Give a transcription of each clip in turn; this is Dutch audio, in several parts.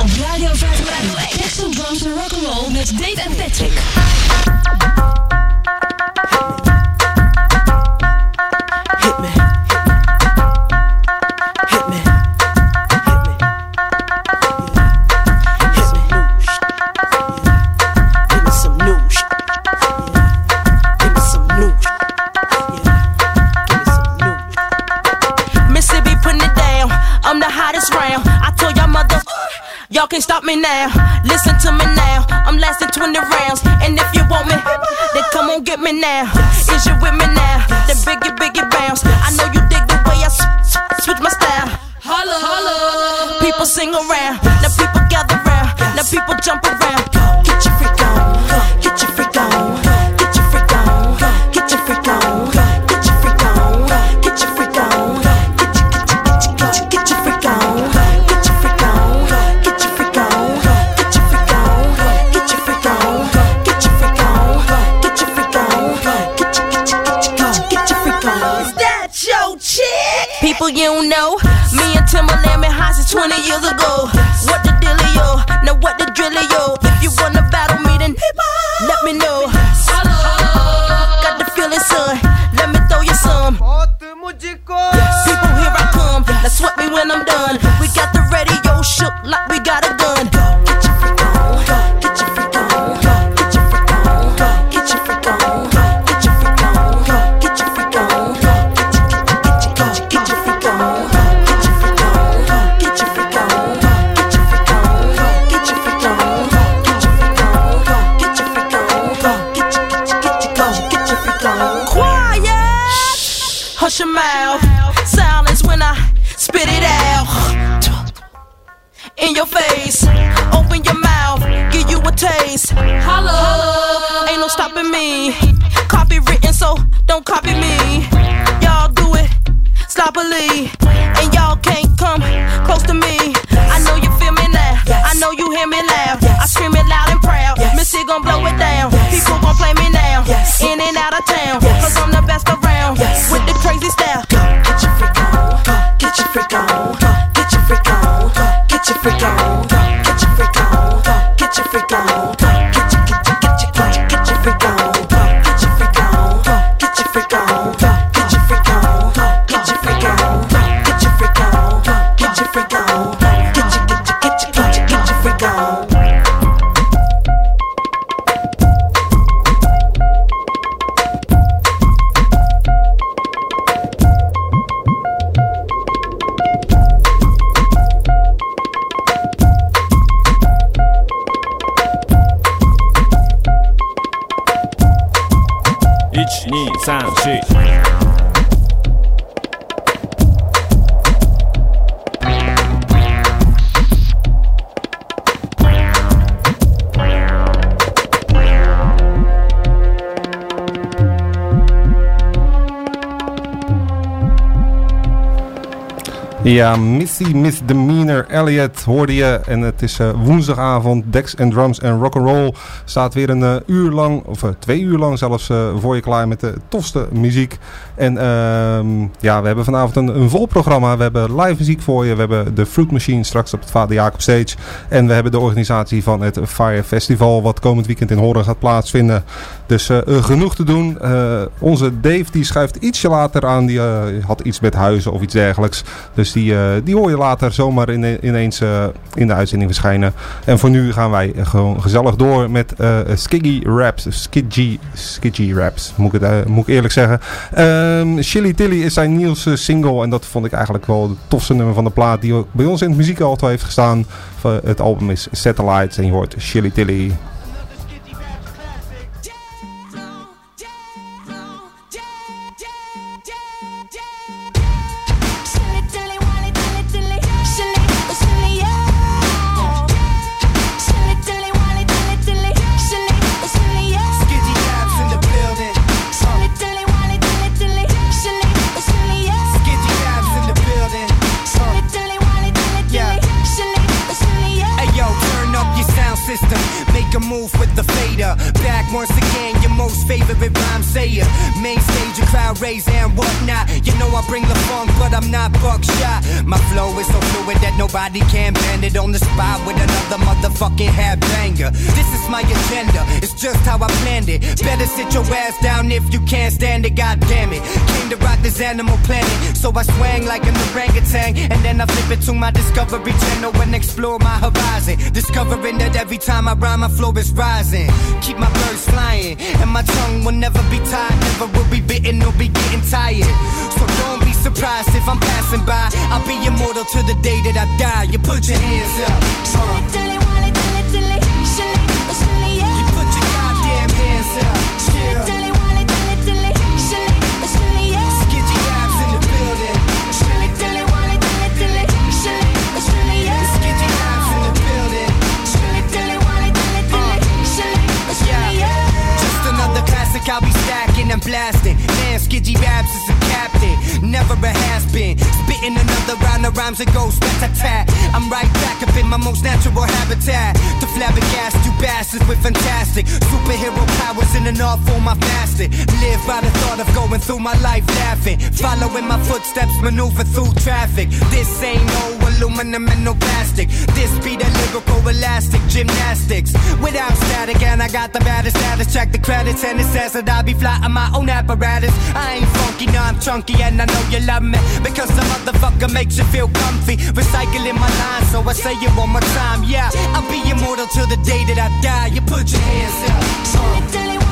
Op Radio 501. Texel Drums en Rock'n'Roll met Dave en Patrick. Listen to me now. I'm lasting 20 rounds. And if you want me, then come on get me now. Is you with me now? The biggie, biggie bounce. I know you dig the way I switch my style. Holla, holla. People sing around. Now people gather round. Now people jump around. You know, Ja, Missy Misdemeanor Elliot hoorde je. En het is eh, woensdagavond. Dex and Drums en Rock'n'Roll staat weer een eh, uur lang, of eh, twee uur lang zelfs, voor je klaar met de tofste muziek. En ehm, ja, we hebben vanavond een, een vol programma. We hebben live muziek voor je. We hebben de Fruit Machine straks op het Vader Jacob Stage. En we hebben de organisatie van het Fire Festival, wat komend weekend in Horen gaat plaatsvinden. Dus eh, eh, genoeg te doen. Eh, onze Dave die schuift ietsje later aan. Die had iets met huizen of iets dergelijks. Dus die, die hoor je later zomaar ine- ineens in de uitzending verschijnen. En voor nu gaan wij gewoon gezellig door met Skiggy Raps. Skidgy, Skidgy Raps, moet ik, eerlijk zeggen. Ehm Chili Tilly is zijn nieuwste single. En dat vond ik eigenlijk wel het tofste nummer van de plaat. Die ook bij ons in het muziekalto heeft gestaan. Het album is Satellites. En je hoort Chili Tilly. Once again, your most favorite rhyme sayer. Main raise and whatnot. You know I bring the funk, but I'm not buckshot. My flow is so fluid that nobody can bend it on the spot with another motherfucking head banger. This is my agenda, it's just how I planned it. Better sit your ass down if you can't stand it, god damn it. Came to rock this animal planet, so I swang like an orangutan. And then I flip it to my Discovery Channel and explore my horizon. Discovering that every time I rhyme, my flow is rising. Keep my birds flying, and my tongue will never be tied, never will be bitten or be getting tired. So don't be surprised if I'm passing by. I'll be immortal to the day that I die. You put your hands up. Uh, you put your up. Yeah. I'll be stacking and blasting. Skidgy Babs? Is captain, never a has been. Spitting another round of rhymes and goes rat tat. I'm right back up in my most natural habitat. To flabbergast you bastards with fantastic superhero powers in an art form I fasted. Live by the thought of going through my life laughing. Following my footsteps, maneuver through traffic. This ain't no aluminum and no plastic. This be the lyrical elastic gymnastics. Without static, and I got the baddest status. Check the credits, and it says that I be flying my own apparatus. I ain't funky, no, I'm chunky, and I know you love me. Because the motherfucker makes you feel comfy. Recycling my lines, so I say it one more time. Yeah, I'll be immortal till the day that I die. You put your hands up.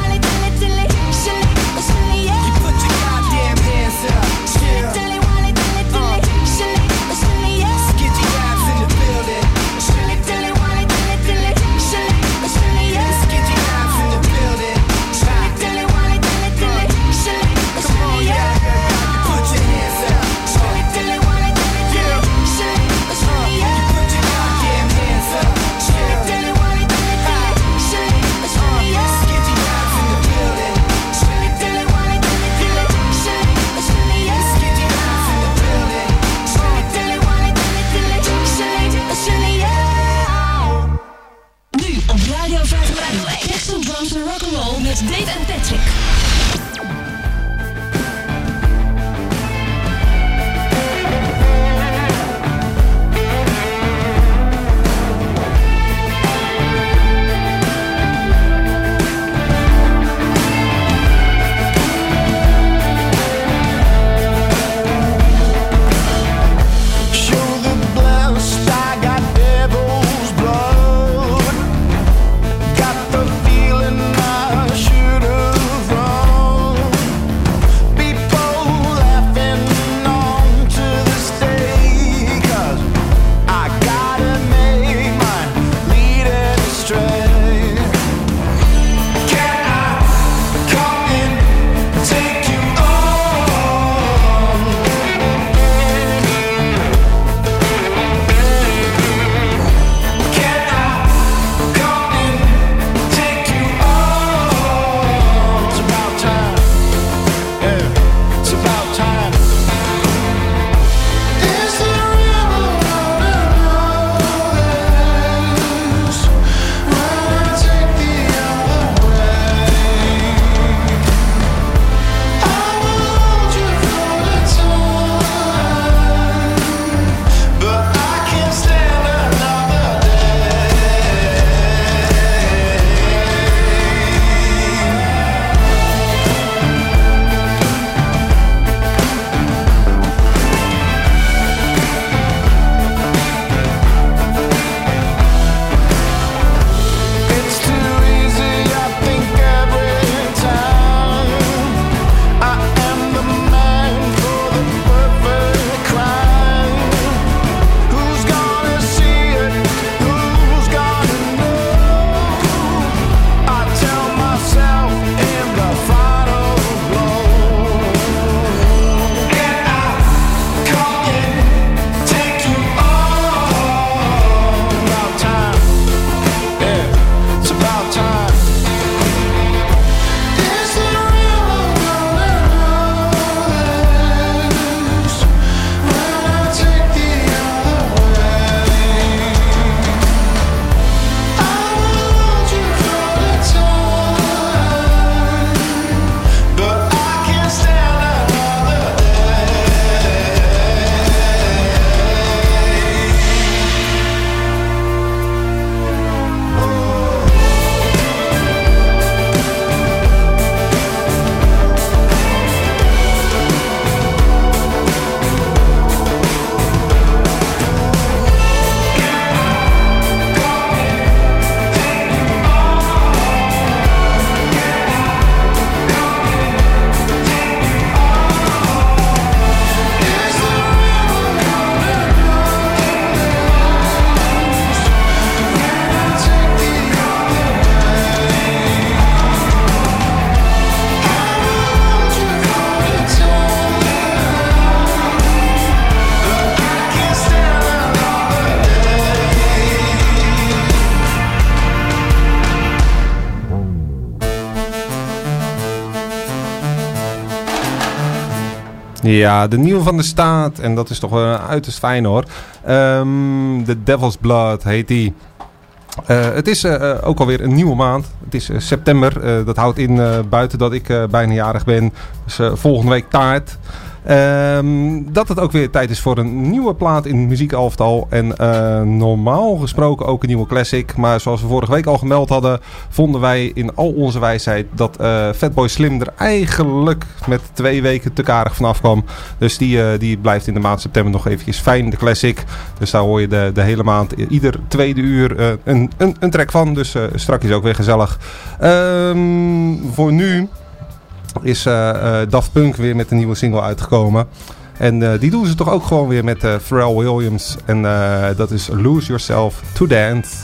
Rock'n'Roll met Ja, de nieuwe van de staat. En dat is toch wel uiterst fijn hoor. Ehm The Devil's Blood heet die. Eh, het is eh, ook alweer een nieuwe maand. Het is september. Dat houdt in buiten dat ik bijna jarig ben. Dus volgende week taart. Ehm, dat het ook weer tijd is voor een nieuwe plaat in muziekalftal. En eh, normaal gesproken ook een nieuwe classic. Maar zoals we vorige week al gemeld hadden, vonden wij in al onze wijsheid dat eh, Fatboy Slim er eigenlijk met twee weken te karig vanaf kwam. Dus die, eh, die blijft in de maand september nog eventjes fijn, de classic. Dus daar hoor je de, de hele maand ieder tweede uur een, een, een track van. Dus strak is ook weer gezellig. Ehm, voor nu is eh, eh, Daft Punk weer met een nieuwe single uitgekomen. En eh, die doen ze toch ook gewoon weer met Pharrell Williams. En dat is Lose Yourself to Dance.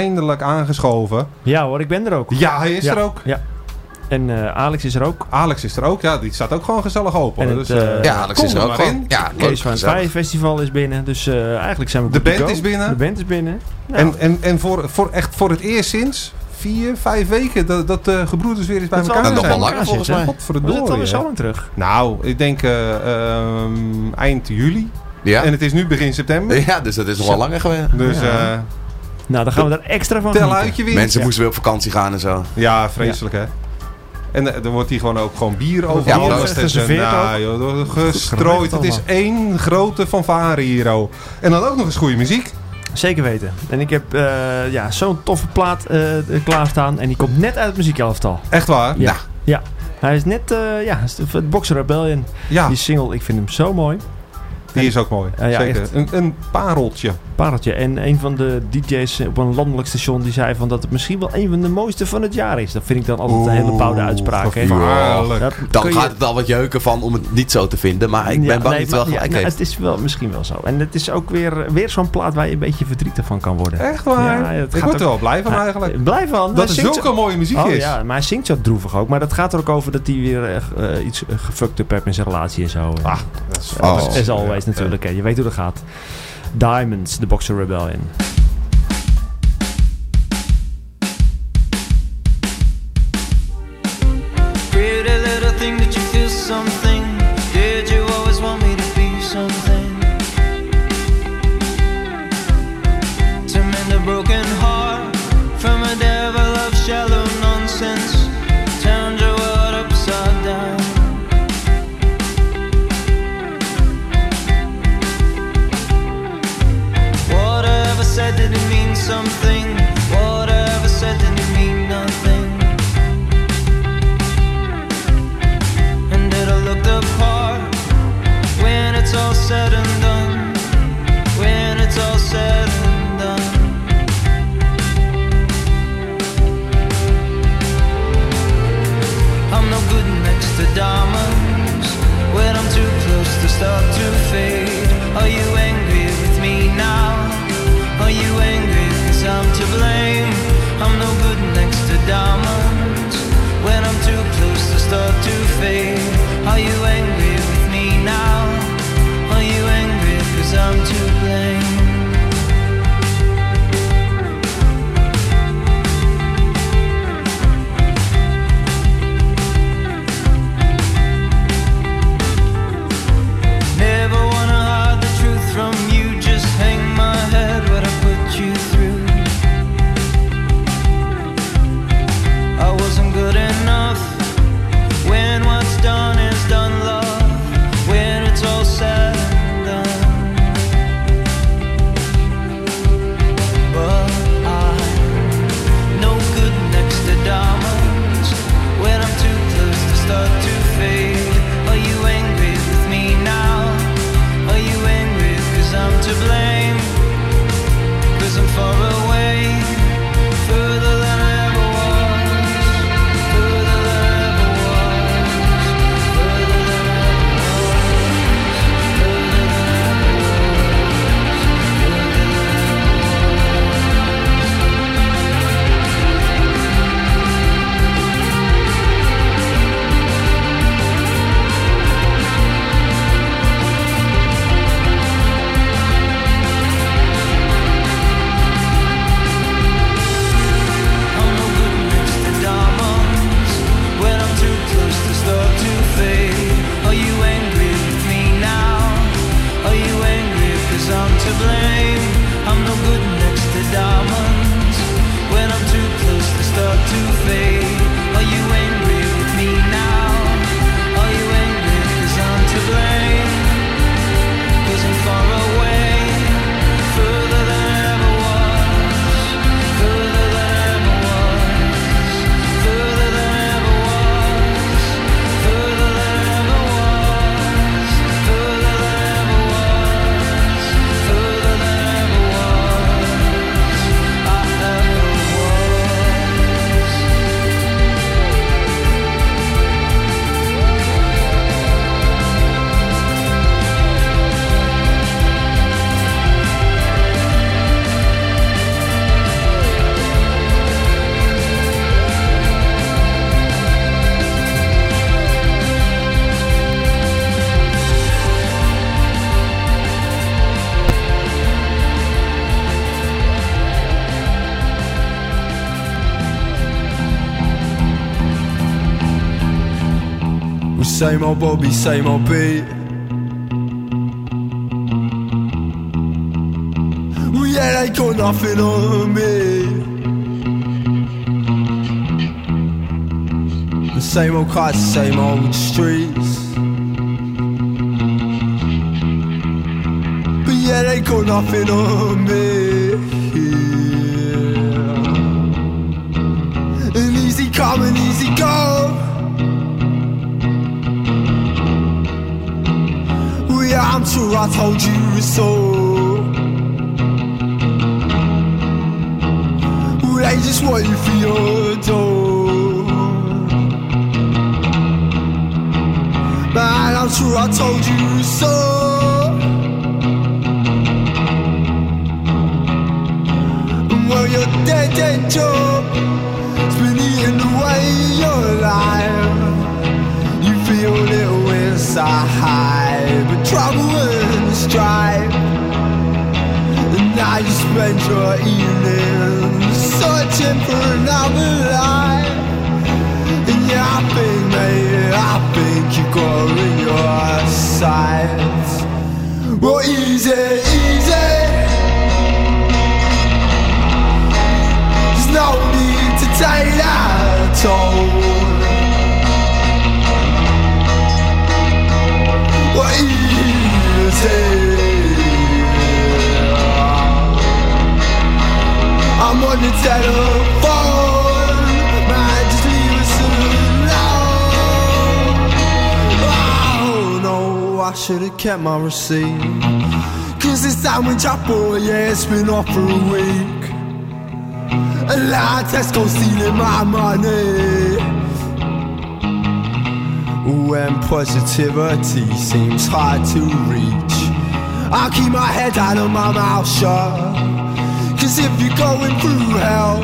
Eindelijk, aangeschoven. Ja hoor, ik ben er ook. Ja, hij is Ja, er ook. Ja. En eh, Alex is er ook. Alex is er ook. Ja, die staat ook gewoon gezellig open. Het, dus, eh, eh, Ja, Alex is er ook in. Ja. Kees van het Festival is binnen. Dus eh, eigenlijk zijn we De band is binnen. De band is binnen. Nou, En, en, en voor, voor, echt voor het eerst sinds vier, vijf weken dat, dat de gebroeders weer eens bij Dat is elkaar al- nog zijn. wel langer volgens mij. Was het Godverdorie. alweer zo hè. lang terug? Nou, ik denk eh, ehm, eind juli. Ja? En het is nu begin september. ja, dus dat is nog wel langer geweest. Dus Ja. Nou, dan gaan we daar extra van tel uit je winst. Mensen Ja. moesten weer op vakantie gaan en zo. Ja, vreselijk hè. En eh, er wordt hier gewoon ook gewoon bier over. Ja, alles. Geserveerd nou, joh, gestrooid. Het is één grote fanfare hier. oh. En dan ook nog eens goede muziek. Zeker weten. En ik heb eh, ja, zo'n toffe plaat eh, klaarstaan. En die komt net uit het muziekelftal. Echt waar? Ja. Nou. ja. Hij is net, eh ja, het Boxer Rebellion. Ja, Die single, ik vind hem zo mooi. die is ook mooi. Zeker. Een, een pareltje. Pareltje. En een van de DJ's op een landelijk station die zei van dat het misschien wel een van de mooiste van het jaar is. Dat vind ik dan altijd een hele boude uitspraak. hè. Dan je- gaat het al wat jeuken van om het niet zo te vinden. Maar ik ben Ja, bang nee, dat het wel maar- ja, gelijk nou. Het is wel, misschien wel zo. En het is ook weer, weer zo'n plaat waar je een beetje verdrietig van kan worden. Echt waar? Ja, het ik gaat word er wel blij van eigenlijk. Blijf van. Dat zingt zulke zo- mooie muziek Oh is. ja, maar hij zingt zo droevig ook. Maar dat gaat er ook over dat hij weer eh, eh, iets uh, gefucked up heeft in zijn relatie en zo. Ah, dat is Oh. As always natuurlijk. hè. Je weet hoe dat gaat. Diamonds, The Boxer Rebellion. face Same old Bobby Simon P. Oui, elle a qu'on a fait nommer. The same old cross, same old streets. But yeah, they qu'on nothing on me. An easy come and easy go. Yeah, I'm sure I told you so. They just want you for your door. Man, I'm sure I told you so. Well, your dead, dead job has been eating away your life. You feel little inside, trouble and strife. And now you spend your evenings searching for another life. And yeah, I think, mate, I think you got in your sights. Well, easy, easy. There's no need to take that toll. Kept my receipt. Cause this sandwich I bought, yeah, it's been off for a week. A lot of Tesco stealing my money. When positivity seems hard to reach, I'll keep my head down and my mouth shut. Cause if you're going through hell,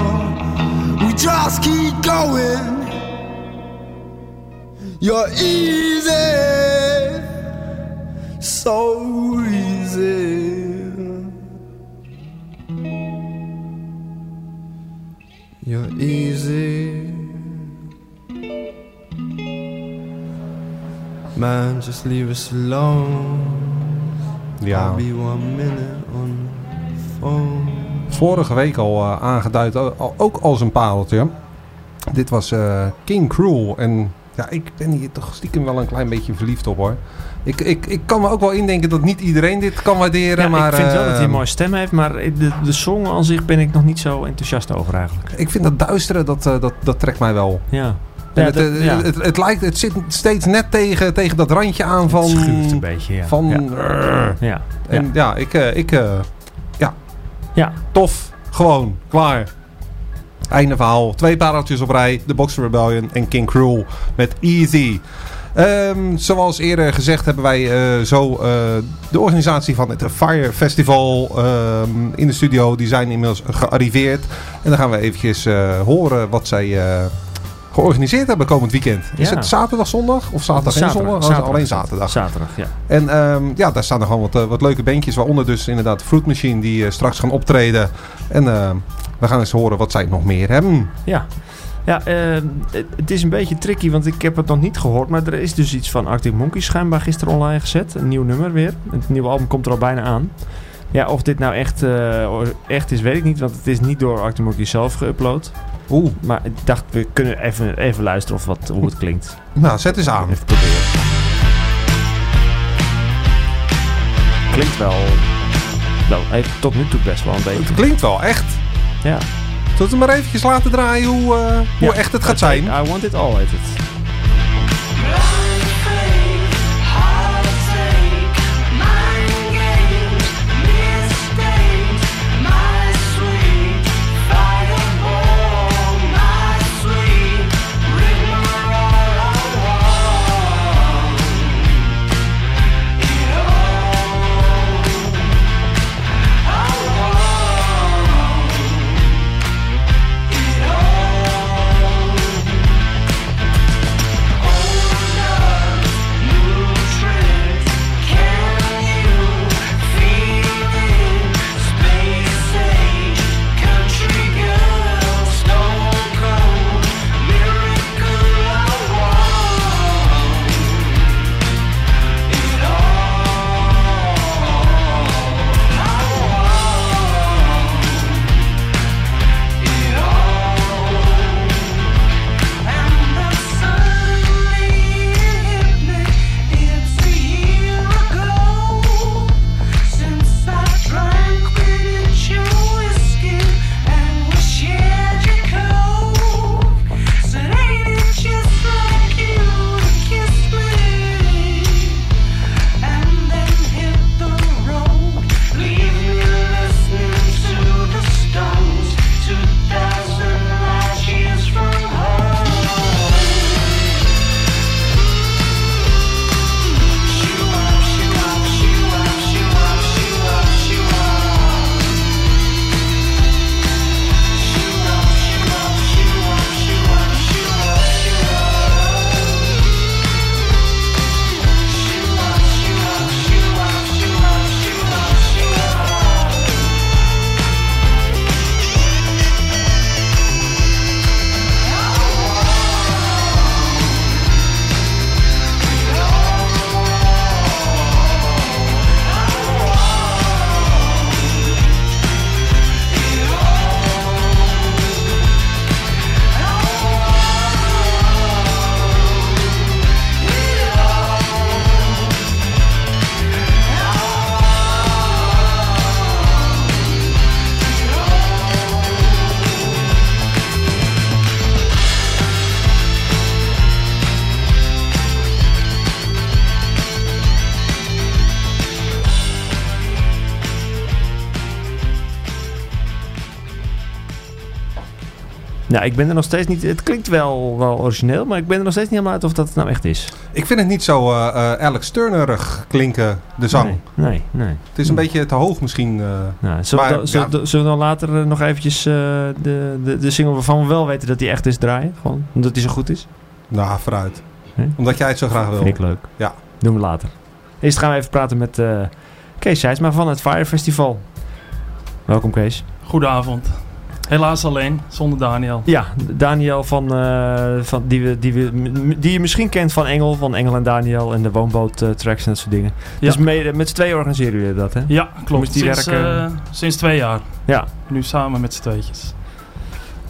we just keep going. You're easy, so easy. You're easy. Man, just leave us alone. Ja. I'll be one minute on the phone. Vorige week al eh, aangeduid, al- ook als een pareltje. Dit was eh, King Cruel. En ja, ik ben hier toch stiekem wel een klein beetje verliefd op hoor. Ik, ik, ik kan me ook wel indenken dat niet iedereen dit kan waarderen. Ja, maar, ik vind wel dat hij eh, een mooie stem heeft, maar de, de song aan zich ben ik nog niet zo enthousiast over eigenlijk. Ik vind dat duisteren, dat, eh, dat, dat trekt mij wel. Ja. Ja, het, dat- ja. het, het, lijkt, het zit steeds net tegen, tegen dat randje aan van... Het schuurt een beetje, ja. Van, Ja. En ja, ik, eh, ik eh, ja. Ja. tof, gewoon, klaar. Einde verhaal. Twee pareltjes op rij. The Boxer Rebellion en King Cruel met Easy. Ehm, zoals eerder gezegd hebben wij eh, zo de organisatie van het Fire Festival ehm, in de studio. Die zijn inmiddels gearriveerd. En dan gaan we eventjes horen wat zij georganiseerd hebben komend weekend. Is Ja. het zaterdag, zondag? Of zaterdag en zondag? Oh, alleen zaterdag. Zaterdag, ja. En ehm, ja, daar staan er gewoon wat, eh, wat leuke bandjes. Waaronder dus inderdaad Fruit Machine die eh, straks gaan optreden. En ehm, we gaan eens horen wat zij nog meer hebben. Ja, ja eh, het, het is een beetje tricky, want ik heb het nog niet gehoord. Maar er is dus iets van Arctic Monkeys schijnbaar gisteren online gezet. Een nieuw nummer weer. Het nieuwe album komt er al bijna aan. Ja, of dit nou echt, eh, echt is, weet ik niet. Want het is niet door Arctic Monkeys zelf geüpload. Oeh. Maar ik dacht, we kunnen even, even luisteren of wat, hoe het klinkt. Nou, zet eens aan. Even proberen. Klinkt wel... Nou, tot nu toe best wel een beetje. Het klinkt wel echt. Ja. Zullen we maar eventjes laten draaien hoe, eh, hoe Ja, echt het gaat zijn? I want it all, heet het. Ik ben er nog steeds niet... Het klinkt wel, wel origineel, maar ik ben er nog steeds niet helemaal uit of dat het nou echt is. Ik vind het niet zo eh, eh, Alex Turnerig klinken, de zang. Nee, nee. nee. Het is een beetje te hoog misschien. eh. Nou, zullen, we Maar, dan, zullen, ja. we- zullen we dan later nog eventjes eh, de, de, de single waarvan we wel weten dat die echt is draaien? Gewoon, omdat die zo goed is? nou, vooruit. Hè? Omdat jij het zo graag wil. Vind ik leuk. Ja. Doen we later. Eerst gaan we even praten met eh, Kees Sijsma van het Fire Festival. Welkom Kees. Goedenavond. Helaas alleen, zonder Daniel. Ja, Daniel van, eh, van die, we, die, we, die je misschien kent van Engel, van Engel en Daniel en de woonboot eh, tracks en dat soort dingen. Ja. Dus met z'n tweeën organiseren jullie dat, hè? Ja, klopt. Die Sinds, werken? eh, sinds twee jaar. Ja, Nu samen met z'n tweetjes.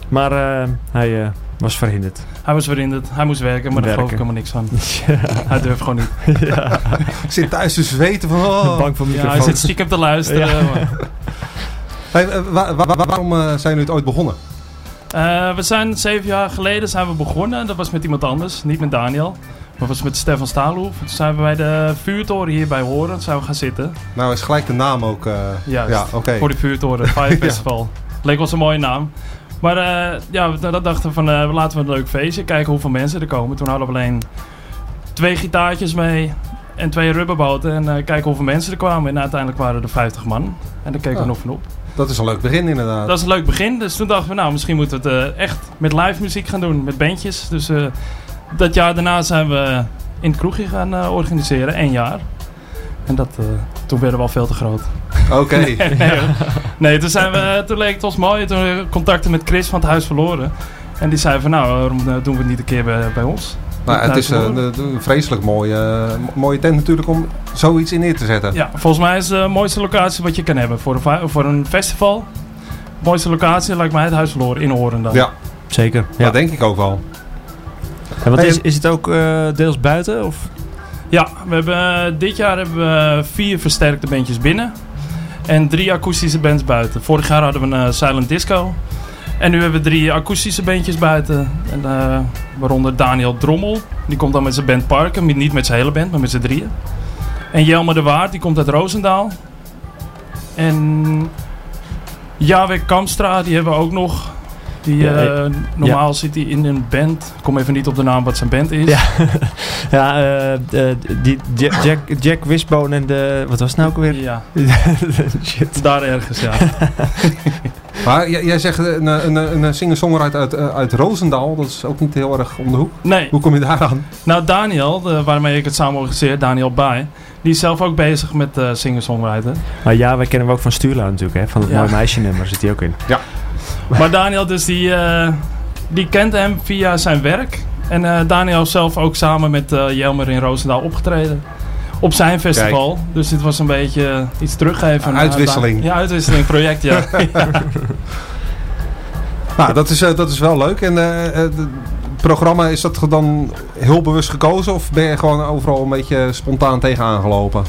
maar eh, hij eh, was verhinderd. Hij was verhinderd, hij moest werken, maar daar geloof ik helemaal niks van. Hij durft gewoon niet. ja, Ik zit thuis te zweten van... Oh. bang voor Ja, hij zit stiekem te luisteren. Hey, eh, wa- wa- wa- waarom eh, zijn jullie het ooit begonnen? Eh, we zijn zeven jaar geleden zijn we begonnen. Dat was met iemand anders, niet met Daniel. Maar dat was met Stefan Staalhoef. Toen zijn we bij de vuurtoren hier bij Horen zijn we gaan zitten. Nou is gelijk de naam ook... Juist, ja, voor die vuurtoren, Fire Festival. Leek wel zo'n mooie naam. Maar eh, ja, we dat dachten we van laten we een leuk feestje. Kijken hoeveel mensen er komen. Toen hadden we alleen twee gitaartjes mee en twee rubberboten. En kijken hoeveel mensen er kwamen. En uiteindelijk waren er 50 man. En daar keken we Ah. nog van op. Dat is een leuk begin inderdaad. Dat is een leuk begin. Dus toen dachten we, nou, misschien moeten we het eh, echt met live muziek gaan doen. Met bandjes. Dus eh, dat jaar daarna zijn we in het kroegje gaan eh, organiseren. één jaar. En dat, toen werden we al veel te groot. Oké. nee, nee, toen, zijn we, toen leek het ons mooi. Toen contacten met Chris van het Huis Verloren. En die zei van, nou, waarom doen we het niet een keer bij, bij ons? Nou, het is eh, een, een vreselijk mooie, eh, mooie tent natuurlijk om zoiets in neer te zetten. Ja, volgens mij is het de mooiste locatie wat je kan hebben voor een, voor een festival. mooiste locatie lijkt mij het Huis Verloren in Horen dan. Ja, Zeker. ja. Ja. denk ik ook wel. En wat Hey, is, is het ook eh, deels buiten? Of? Ja, we hebben, eh, dit jaar hebben we vier versterkte bandjes binnen. En drie akoestische bands buiten. Vorig jaar hadden we een eh, silent disco. En nu hebben we drie akoestische bandjes buiten. En, eh, waaronder Daniel Drommel. Die komt dan met zijn band Parken. Niet met zijn hele band, maar met z'n drieën. En Jelmer de Waard, die komt uit Roosendaal. En Jawek Kamstra, die hebben we ook nog. Die, Ja, eh, normaal zit hij in een band. Ik kom even niet op de naam wat zijn band is. Ja. Ja, eh, die Jack, Jack, Jack Wishbone en de... Wat was het nou ook weer? Ja, Shit. daar ergens, ja. Maar jij, jij zegt een, een, een, een singer-songwriter uit, eh, uit Roosendaal. Dat is ook niet heel erg om de hoek. Nee, Hoe kom je daar aan? nou Daniel, de, waarmee ik het samen organiseer, Daniel Baai, die is zelf ook bezig met eh singer-songwriter. Maar ja, wij kennen hem ook van Stuurla natuurlijk, hè? Van het Ja. Mooi Meisje nummer zit hij ook in. Maar Daniel dus, die, eh, die kent hem via zijn werk. En eh, Daniel zelf ook samen met eh, Jelmer in Roosendaal opgetreden. Op zijn festival. Dus dit was een beetje iets teruggeven. Uitwisseling. Ja, uitwisseling, project, ja. Nou, dat is, dat is wel leuk. En het programma, is dat dan heel bewust gekozen? Of ben je gewoon overal een beetje spontaan tegenaan gelopen?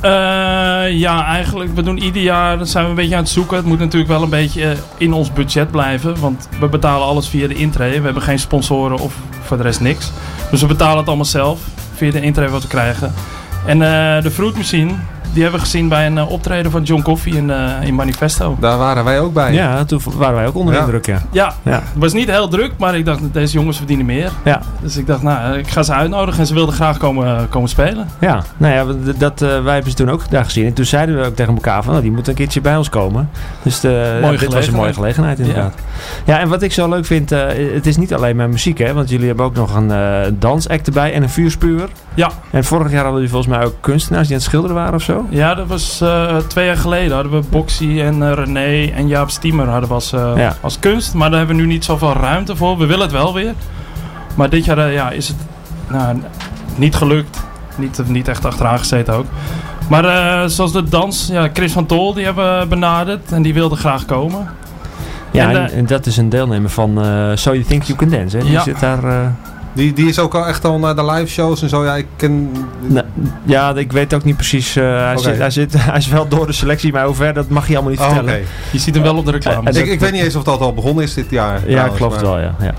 Eh, ja, eigenlijk, we doen ieder jaar, zijn we een beetje aan het zoeken. Het moet natuurlijk wel een beetje eh, in ons budget blijven. Want we betalen alles via de intree. We hebben geen sponsoren of voor de rest niks. Dus we betalen het allemaal zelf via de intree wat we krijgen. En eh, de Fruit Machine, die hebben we gezien bij een eh, optreden van John Coffee in, eh, in Manifesto. Daar waren wij ook bij. Ja, toen waren wij ook onder Ja. indruk, ja. Ja, Ja. het was niet heel druk, maar ik dacht, deze jongens verdienen meer. Ja. Dus ik dacht, nou, ik ga ze uitnodigen en ze wilden graag komen, komen spelen. Ja, nou ja, dat, eh, wij hebben ze toen ook daar gezien. En toen zeiden we ook tegen elkaar van, nou, die moet een keertje bij ons komen. Dus eh, ja, dit was een mooie gelegenheid inderdaad. Ja, en wat ik zo leuk vind, eh, het is niet alleen maar muziek, hè. Want jullie hebben ook nog een eh, dansact erbij en een vuurspuwer. Ja. En vorig jaar hadden jullie volgens mij ook kunstenaars die aan het schilderen waren of zo. Ja, dat was eh, twee jaar geleden. Hadden we Boxy en eh, René en Jaap Stiemer hadden we als, eh, Ja. als kunst. Maar daar hebben we nu niet zoveel ruimte voor. We willen het wel weer. Maar dit jaar ja, is het nou, niet gelukt. Niet, niet echt achteraan gezeten ook. Maar zoals de dans, ja, Chris van Tol, die hebben we benaderd. En die wilde graag komen. Ja, En, en, en dat is een deelnemer van So You Think You Can Dance, hè. Die Ja. zit daar... eh, Die, die is ook al echt al naar de live shows en zo. Ja, ik ken... ja, ik weet ook niet precies. eh, hij, zit, hij, zit, hij is wel door de selectie, maar hoe ver, dat mag je allemaal niet Oh, vertellen. Je ziet hem wel op de reclame. Ik, dat- ik weet niet eens of dat al begonnen is dit jaar. Ja, trouwens, klopt maar- wel, ja. ja.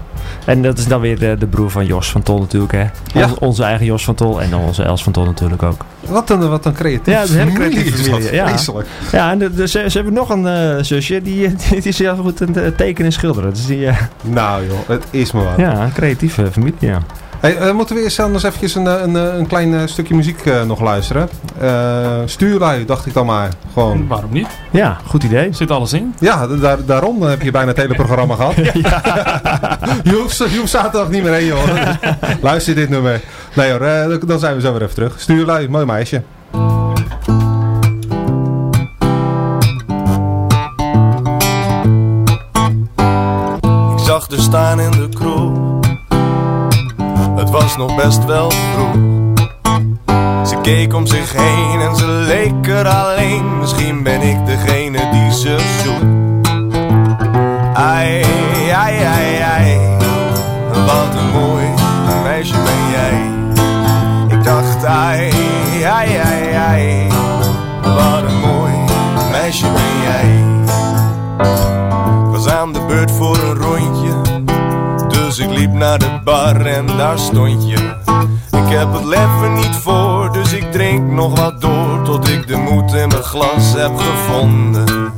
En dat is dan weer de, de broer van Jos van Tol natuurlijk, hè? Ja. Onze, onze eigen Jos van Tol en dan onze Els van Tol natuurlijk ook. Wat een, wat een creatief Ja, een hele creatieve familie, ja. Vreselijk. Ja, en de, de- ze, ze hebben nog een eh, zusje, die, die, die is heel goed aan het tekenen en schilderen. Dus die, eh, Nou joh, het is me wat. ja, een creatieve familie, ja. Hey, eh, moeten we eerst anders eventjes een, eh, een, eh, een klein stukje muziek eh, nog luisteren? Eh stuurlui, dacht ik dan maar. Gewoon. Waarom niet? Ja, goed idee. Zit alles in? Ja, da- daar, daarom heb je bijna het hele programma gehad. je, hoeft, je hoeft zaterdag niet meer heen, joh. Luister dit nummer. Nee hoor, dan zijn we zo weer even terug. Stuurlui, mooi meisje. Nog best wel vroeg. Ze keek om zich heen en ze leek er alleen. Misschien ben ik degene die ze zoekt. Ai, ai, ai, ai. Wat een mooi naar de bar en daar stond je. Ik heb het leven niet voor, dus ik drink nog wat door. Tot ik de moed in mijn glas heb gevonden.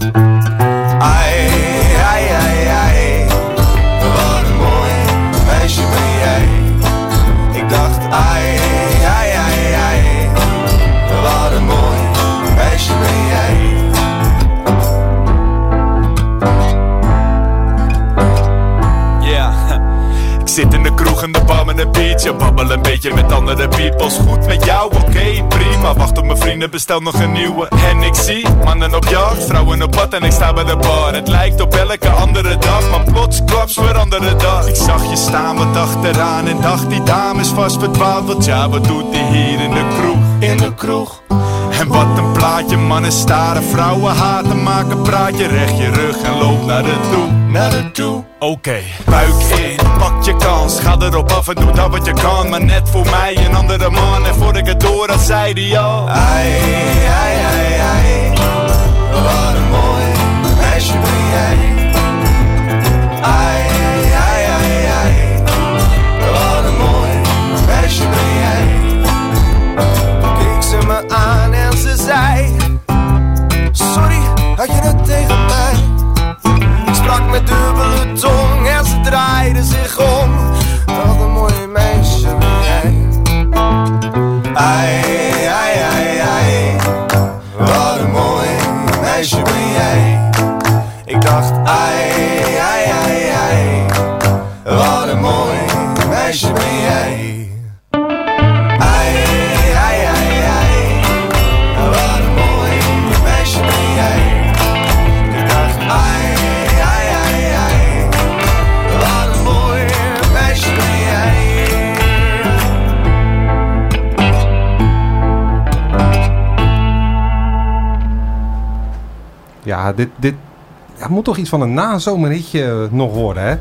Zit in de kroeg in de bar met een biertje. Babbel een beetje met andere peoples. Goed met jou, oké, prima. Wacht op mijn vrienden, bestel nog een nieuwe. En ik zie mannen op jacht, vrouwen op pad En ik sta bij de bar. Het lijkt op elke andere dag Maar plots klaps veranderde dag. Ik zag je staan wat achteraan. En dacht die dame is vast verdwaald. Want ja, wat doet die hier in de kroeg? In de kroeg en wat een plaatje, mannen staren, vrouwen haten, maak een praatje, recht je rug en loop naar de toe, naar de toe. Oké, buik in, pak je kans, ga erop af en doe dat wat je kan, maar net voor mij een andere man. En voor ik het door had, zei die al. Ai, ai, ai, ai, wat een mooi meisje had je het tegen mij? Ik sprak met dubbele tong en ze draaide zich om Ja, dit, dit ja, moet toch iets van een nazomerhitje nog worden, hè?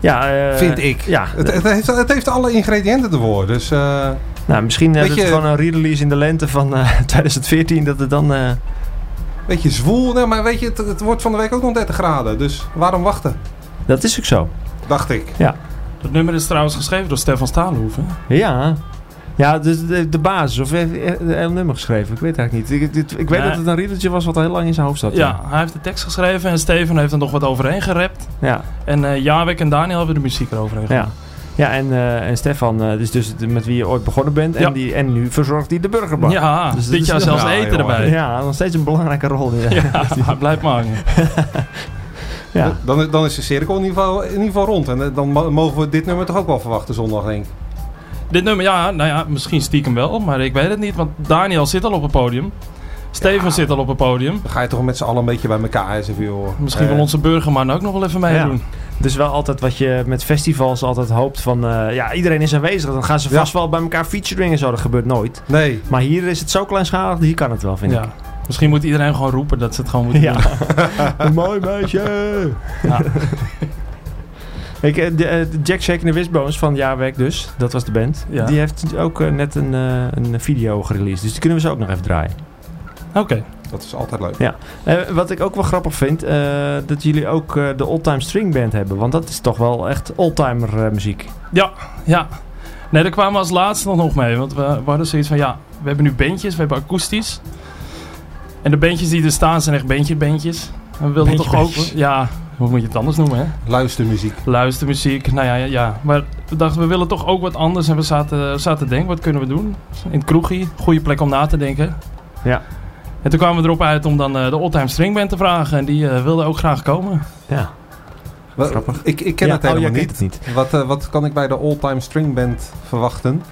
Ja, eh, Vind ik. Ja, Het, het, heeft, het heeft alle ingrediënten ervoor, dus... eh, nou, misschien is het gewoon een re-release in de lente van eh, 2014 dat het dan... eh, beetje zwoel, nee, maar weet je, het, het wordt van de week ook nog 30 graden, dus waarom wachten? dat is ook zo. Dacht ik. Ja. Het nummer is trouwens geschreven door Stefan Stalenhoeven. Ja. Ja, de, de, de basis. Of heeft hij een heel nummer geschreven? Ik weet eigenlijk niet. Ik, dit- ik weet Nee. dat het een riedeltje was wat al heel lang in zijn hoofd zat. Ja, hij heeft de tekst geschreven en Steven heeft er nog wat overheen gerapt. Ja. En eh Jawek en Daniel hebben de muziek eroverheen Ja. gedaan. Ja, en, eh, en Stefan, eh, dus, dus met wie je ooit begonnen bent. Ja. En, die, en nu verzorgt hij de burgerbar. Ja, Dus dit jaar zelfs Ja, eten erbij. Ja, nog steeds een belangrijke rol. Ja. Ja, blijf maar hangen. Ja. Dan, dan is de cirkel in ieder, geval, in ieder geval rond. En eh, dan mo- mogen we dit nummer toch ook wel verwachten zondag, denk ik. Dit nummer, ja, nou ja, misschien stiekem wel, maar ik weet het niet. Want Daniel zit al op het podium. Steven zit al op het podium. Dan ga je toch met z'n allen een beetje bij elkaar eens even, joh. Misschien Eh, wil onze burgerman ook nog wel even meedoen. Dus wel altijd wat je met festivals altijd hoopt van... eh, ja, iedereen is aanwezig. Dan gaan ze vast wel bij elkaar featuring en zo. Dat gebeurt nooit. Nee. Maar hier is het zo kleinschalig. Hier kan het wel, vind Ja. ik. Misschien moet iedereen gewoon roepen dat ze het gewoon moeten Ja. doen. een mooi meisje. Ik, eh, de, eh, de Jack Shake en de Wishbones van Jaarwerk dus, dat was de band. Ja. Die heeft ook eh, net een, een video gereleased. Dus die kunnen we ze ook nog even draaien. Oké. Dat is altijd leuk. Ja. Wat ik ook wel grappig vind, eh, dat jullie ook de Oldtime String Band hebben. Want dat is toch wel echt oldtimer eh, muziek. Ja, ja. Nee, daar kwamen we als laatste nog nog mee. Want we, we hadden zoiets van, ja, we hebben nu bandjes, we hebben akoestisch. En de bandjes die er staan zijn echt bandje-bandjes. En we wilden toch ook... Ja, hoe moet je het anders noemen, hè? Luistermuziek. Luistermuziek, nou ja, ja, ja. Maar we dachten, we willen toch ook wat anders. En we zaten, zaten te denken, wat kunnen we doen? In het kroegie, goede plek om na te denken. Ja. En toen kwamen we erop uit om dan eh, de Oldtime String Band te vragen. En die eh, wilde ook graag komen. Ja. Grappig. Ik, ik ken Ja, het oh, helemaal niet. kent het niet. Wat, eh, wat kan ik bij de All-Time String Band verwachten?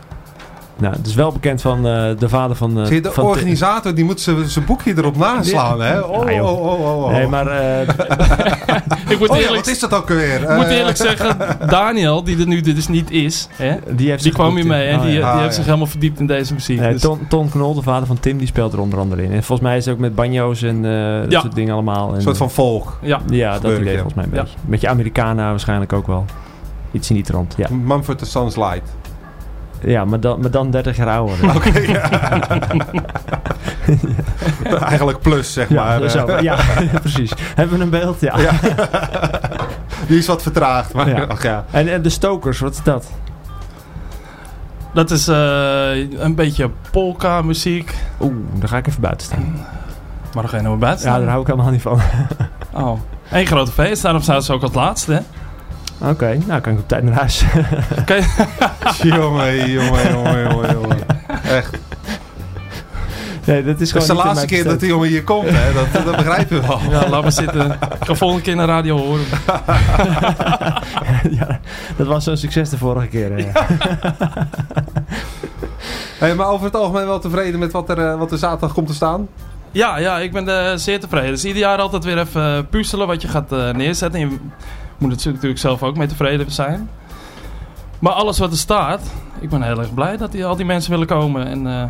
Nou, het is wel bekend van eh, de vader van... eh, Zie je, de van organisator die moet zijn zijn boekje erop naslaan, hè? Oh, Ja, joh. oh, oh, oh, oh. Nee, maar eh, Ik moet Oh ja, eerlijk wat is dat ook weer? Ik moet eerlijk zeggen, Daniel, die er nu dus niet is, hè, die heeft die zich kwam hier mee en Oh, die, ja. die Ah, heeft ja. zich helemaal verdiept in deze muziek. Nee, Dus- Ton, Ton Knol, de vader van Tim, die speelt er onder andere in. En volgens mij is het ook met banjo's en eh, dat soort dingen allemaal. En, Een soort van volk. ja, Ja, dat idee volgens mij een Ja. beetje. Beetje Americana waarschijnlijk ook wel. Iets in die trant, ja. Mumford the Sons Light. Ja, maar dan, maar dan 30 jaar ouder. Oké, ja. Eigenlijk plus, zeg Ja, maar. zo, eh. ja precies. Hebben we een beeld? Ja. Ja. Die is wat vertraagd, maar Ja. ach ja. En, en de Stokers, wat is dat? dat is eh, een beetje polka muziek. Oeh, daar ga ik even buiten staan. Maar dan ga je weer buiten Ja, staan. daar hou ik helemaal niet van. Oh. Eén grote feest, daarom zaten ze ook als laatste. Hè? Oké, nou kan ik op tijd naar huis. Oké. jongen, jongen, jongen, jongen, jongen. Echt. nee, dat is Het is gewoon de laatste keer dat die jongen hier komt, hè. Dat, dat begrijp je wel. Ja, laat maar zitten. Ik ga volgende keer naar radio horen. ja, dat was zo'n succes de vorige keer. hè. Hey, maar over het algemeen wel tevreden met wat er, eh, wat er zaterdag komt te staan? Ja, ja, ik ben eh, zeer tevreden. Dus ieder jaar altijd weer even eh, puzzelen wat je gaat neerzetten. Je moet er natuurlijk zelf ook mee tevreden zijn. Maar alles wat er staat, ik ben heel erg blij dat die, al die mensen willen komen. En eh,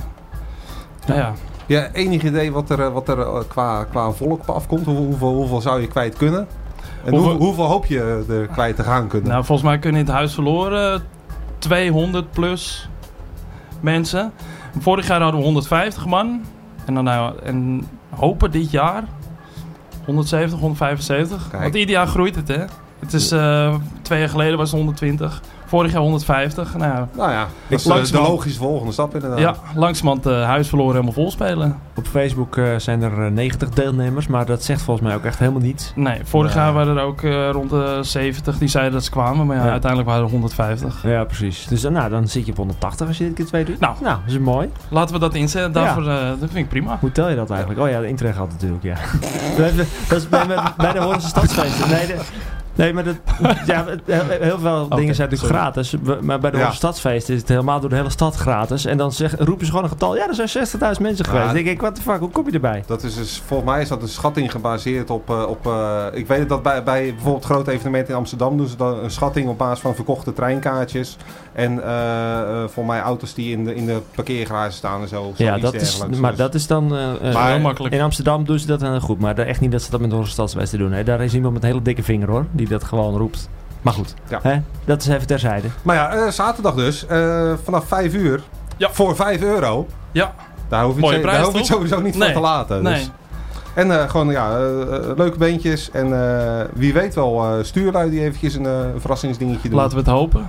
nou ja, Ja, enig idee wat er, eh, wat er eh, qua, qua volk afkomt? Hoe- hoeveel, hoeveel zou je kwijt kunnen? En Hoeveel- hoeveel, hoeveel hoop je er kwijt te gaan kunnen? nou, volgens mij kunnen in het huis verloren 200 plus mensen. Vorig jaar hadden we 150 man. En, dan, nou, en hopen dit jaar 170, 175. Kijk. Want ieder jaar groeit het, hè? Het is eh, twee jaar geleden was het 120. Vorig jaar 150. Nou ja, nou ja, dat is eh, de langzamerhand- logische volgende stap inderdaad. ja langzamerhand uh, huis verloren helemaal vol spelen. Op Facebook eh, zijn er eh, 90 deelnemers, maar dat zegt volgens mij ook echt helemaal niets. Nee, vorig jaar waren er ook eh, rond de 70 die zeiden dat ze kwamen. Maar ja, Ja. uiteindelijk waren er 150. Ja, precies. Dus dan, nou, dan zit je op 180 als je dit keer twee doet. Nou. nou dat is mooi. Laten we dat inzetten. Daarvoor, eh, dat vind ik prima. Hoe tel je dat eigenlijk? Oh ja, de intrek had natuurlijk, ja. dat is bij, bij, bij de Hollandse stadsfeesten. Nee, de- nee maar dat, ja, het- heel, heel veel dingen zijn natuurlijk sorry. gratis. Maar bij de Ja. Stadsfeesten is het helemaal door de hele stad gratis. En dan zeg, roepen ze gewoon een getal. Ja, er zijn 60.000 mensen geweest. Dan denk ik, what the fuck, hoe kom je erbij? Dat is dus, volgens mij is dat een schatting gebaseerd op... eh, op eh, ik weet dat bij, bij bijvoorbeeld grote evenementen in Amsterdam doen ze dan een schatting op basis van verkochte treinkaartjes. En eh eh voor mij auto's die in de, in de parkeergarage staan en zo. Ja, dat is, maar Dus- dat is dan eh, Maar- Heel makkelijk. In Amsterdam doen ze dat heel goed, maar echt niet dat ze dat met de Hollandse stadsfeesten doen. Hè. Daar is iemand met een hele dikke vinger hoor, die dat gewoon roept. Maar goed, Ja. hè? dat is even terzijde. Maar ja, eh, zaterdag dus. eh, vanaf 5 uur. Ja. Voor 5 euro. Ja, Daar hoef je, Mooie het, daar hoef je het sowieso niet Nee. voor te laten. Dus. nee. En eh, gewoon ja, leuke beentjes. En eh, wie weet wel, eh stuurlui die eventjes een verrassingsdingetje doen. Laten we het hopen.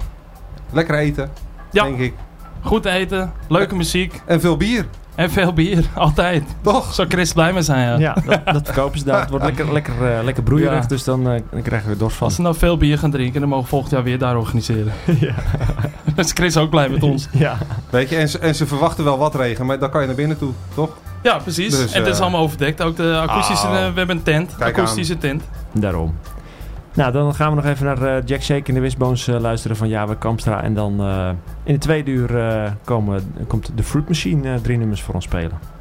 Lekker eten, Ja. denk ik. Goed eten, leuke muziek En veel bier, en veel bier. Altijd. toch? Zou Chris blij mee zijn, ja. Ja, dat, dat verkopen ze daar. Het wordt lekker, lekker, eh, lekker broeierig, Ja. dus dan, eh, dan krijgen we dorst van. Als ze nou veel bier gaan drinken, dan mogen we volgend jaar weer daar organiseren. Ja. Dan is Chris ook blij met ons. Ja. Weet je, en ze, en ze verwachten wel wat regen, maar dan kan je naar binnen toe, toch? Ja, precies. Dus, en het is eh, allemaal overdekt. Ook de akoestische, Oh. we hebben een tent. Kijk akoestische tent. Daarom. Nou, dan gaan we nog even naar eh, Jack Shake en de Wishbones eh, luisteren van Java Kamstra. En dan eh, in de tweede uur komen, komt de Fruit Machine drie nummers voor ons spelen.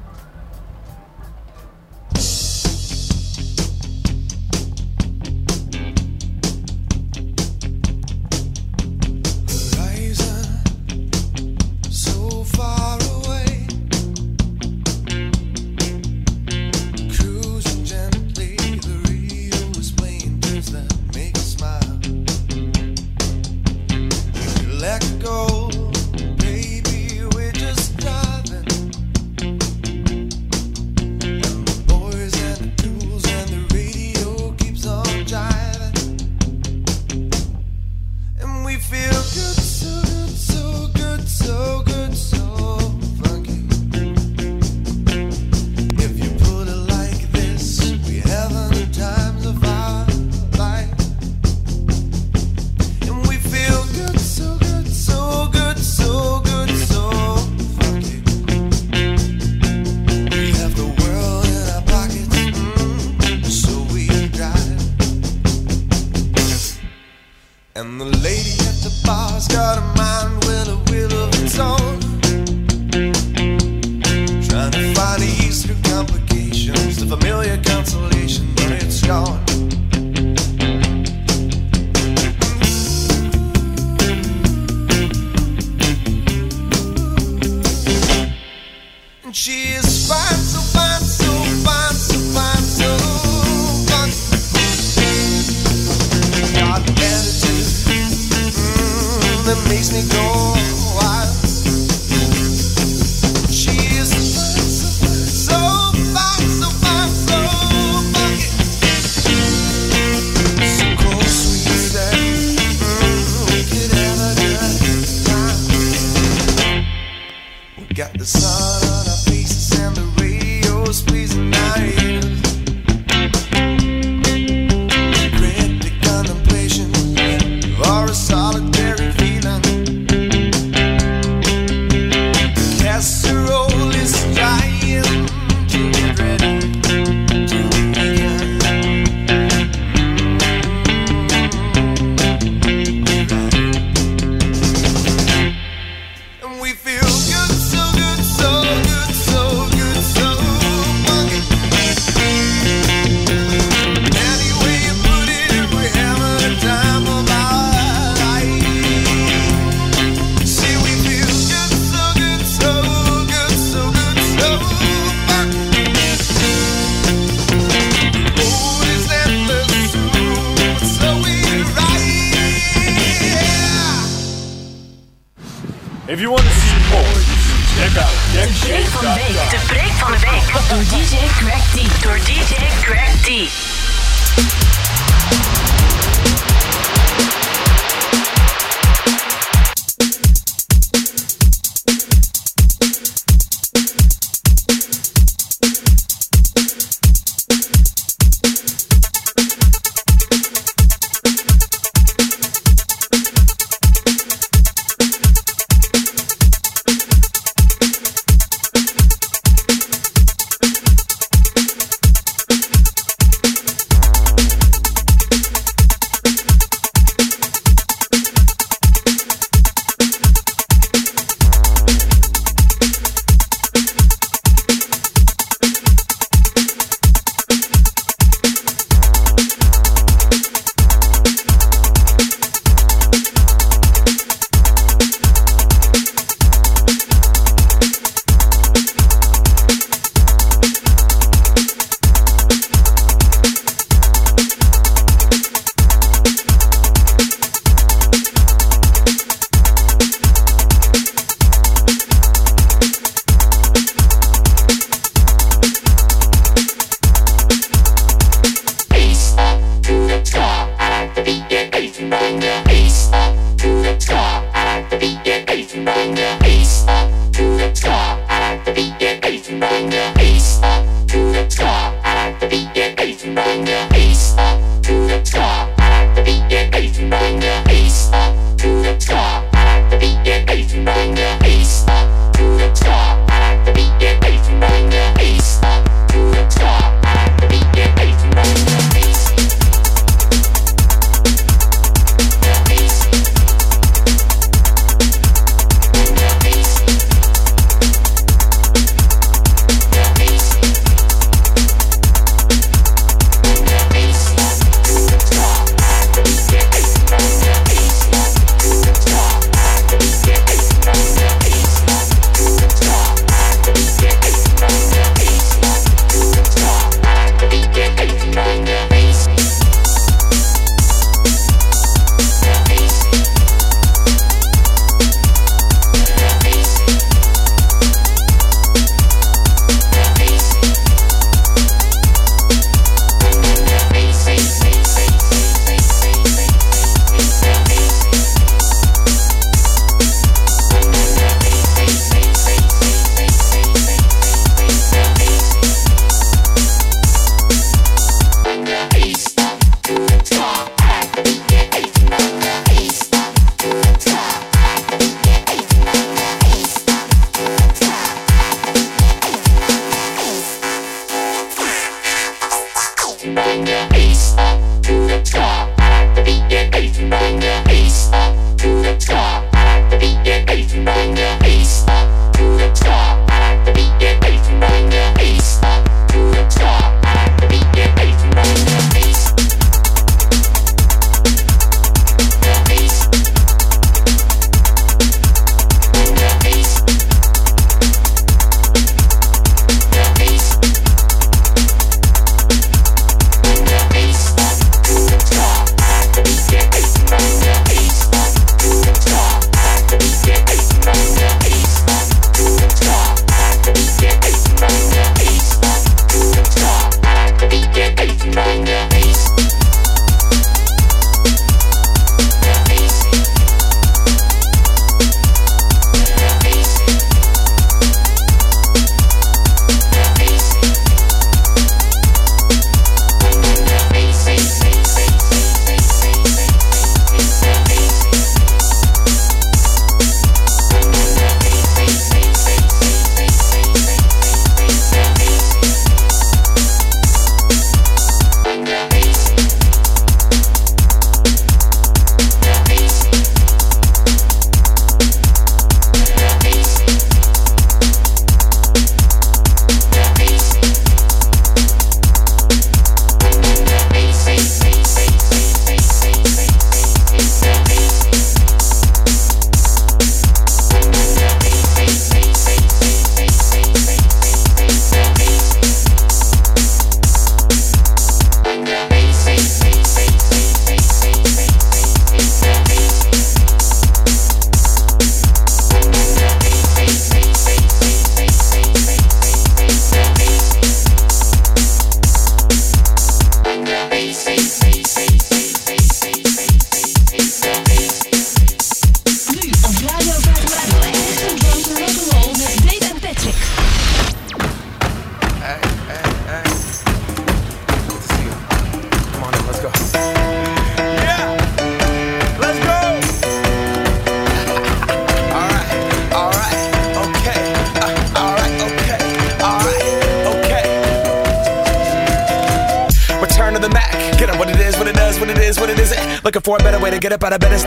She is fine,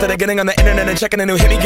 instead of getting on the internet and checking a new hit. Me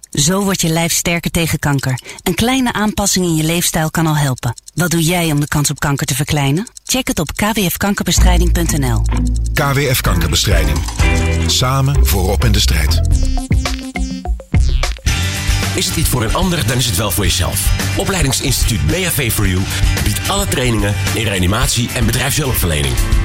Zo wordt je lijf sterker tegen kanker. Een kleine aanpassing in je leefstijl kan al helpen. Wat doe jij om de kans op kanker te verkleinen? Check het op kwfkankerbestrijding.nl. KWF Kankerbestrijding. Samen voorop in de strijd. Is het niet voor een ander, dan is het wel voor jezelf. Opleidingsinstituut BHV for You biedt alle trainingen in reanimatie en bedrijfshulpverlening.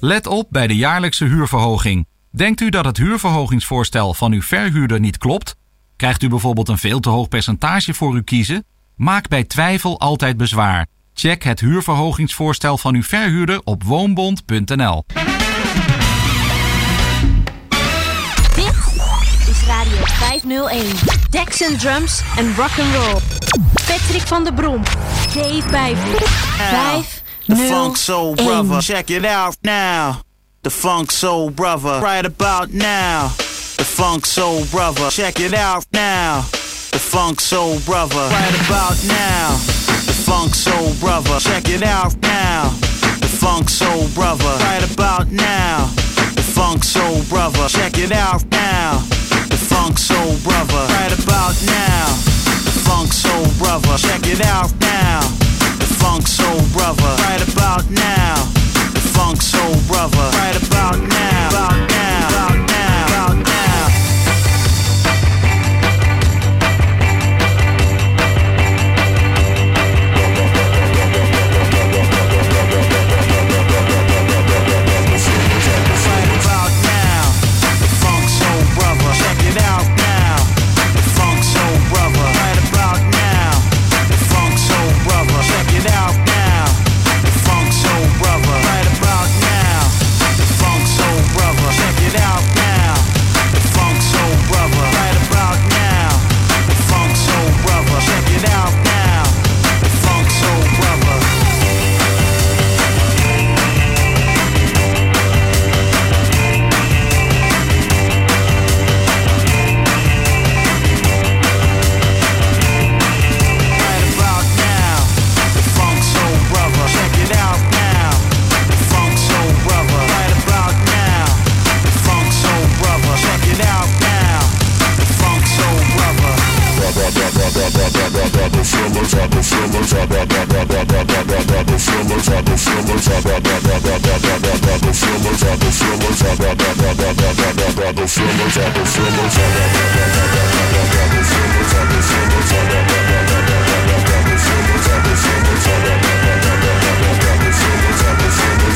Let op bij de jaarlijkse huurverhoging. Denkt u dat het huurverhogingsvoorstel van uw verhuurder niet klopt? Krijgt u bijvoorbeeld een veel te hoog percentage voor uw kiezen? Maak bij twijfel altijd bezwaar. Check het huurverhogingsvoorstel van uw verhuurder op woonbond.nl. Dit is Radio 501. Texan Drums en Rock'n'Roll. Patrick van der Brom. Dave Bijvoet. 5 The Funk Soul Brother, check it out now. The Funk Soul Brother, right about now. The Funk Soul Brother, check it out now. The Funk Soul Brother, right about now. The Funk Soul Brother, check it out now. The Funk Soul Brother, right about now. The Funk Soul Brother, check it out now. The Funk Soul Brother, right about now. The Funk Soul Brother, check it out now. Funk Soul Brother, right about now. The Funk Soul Brother, right about now. About now. About now.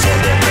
Right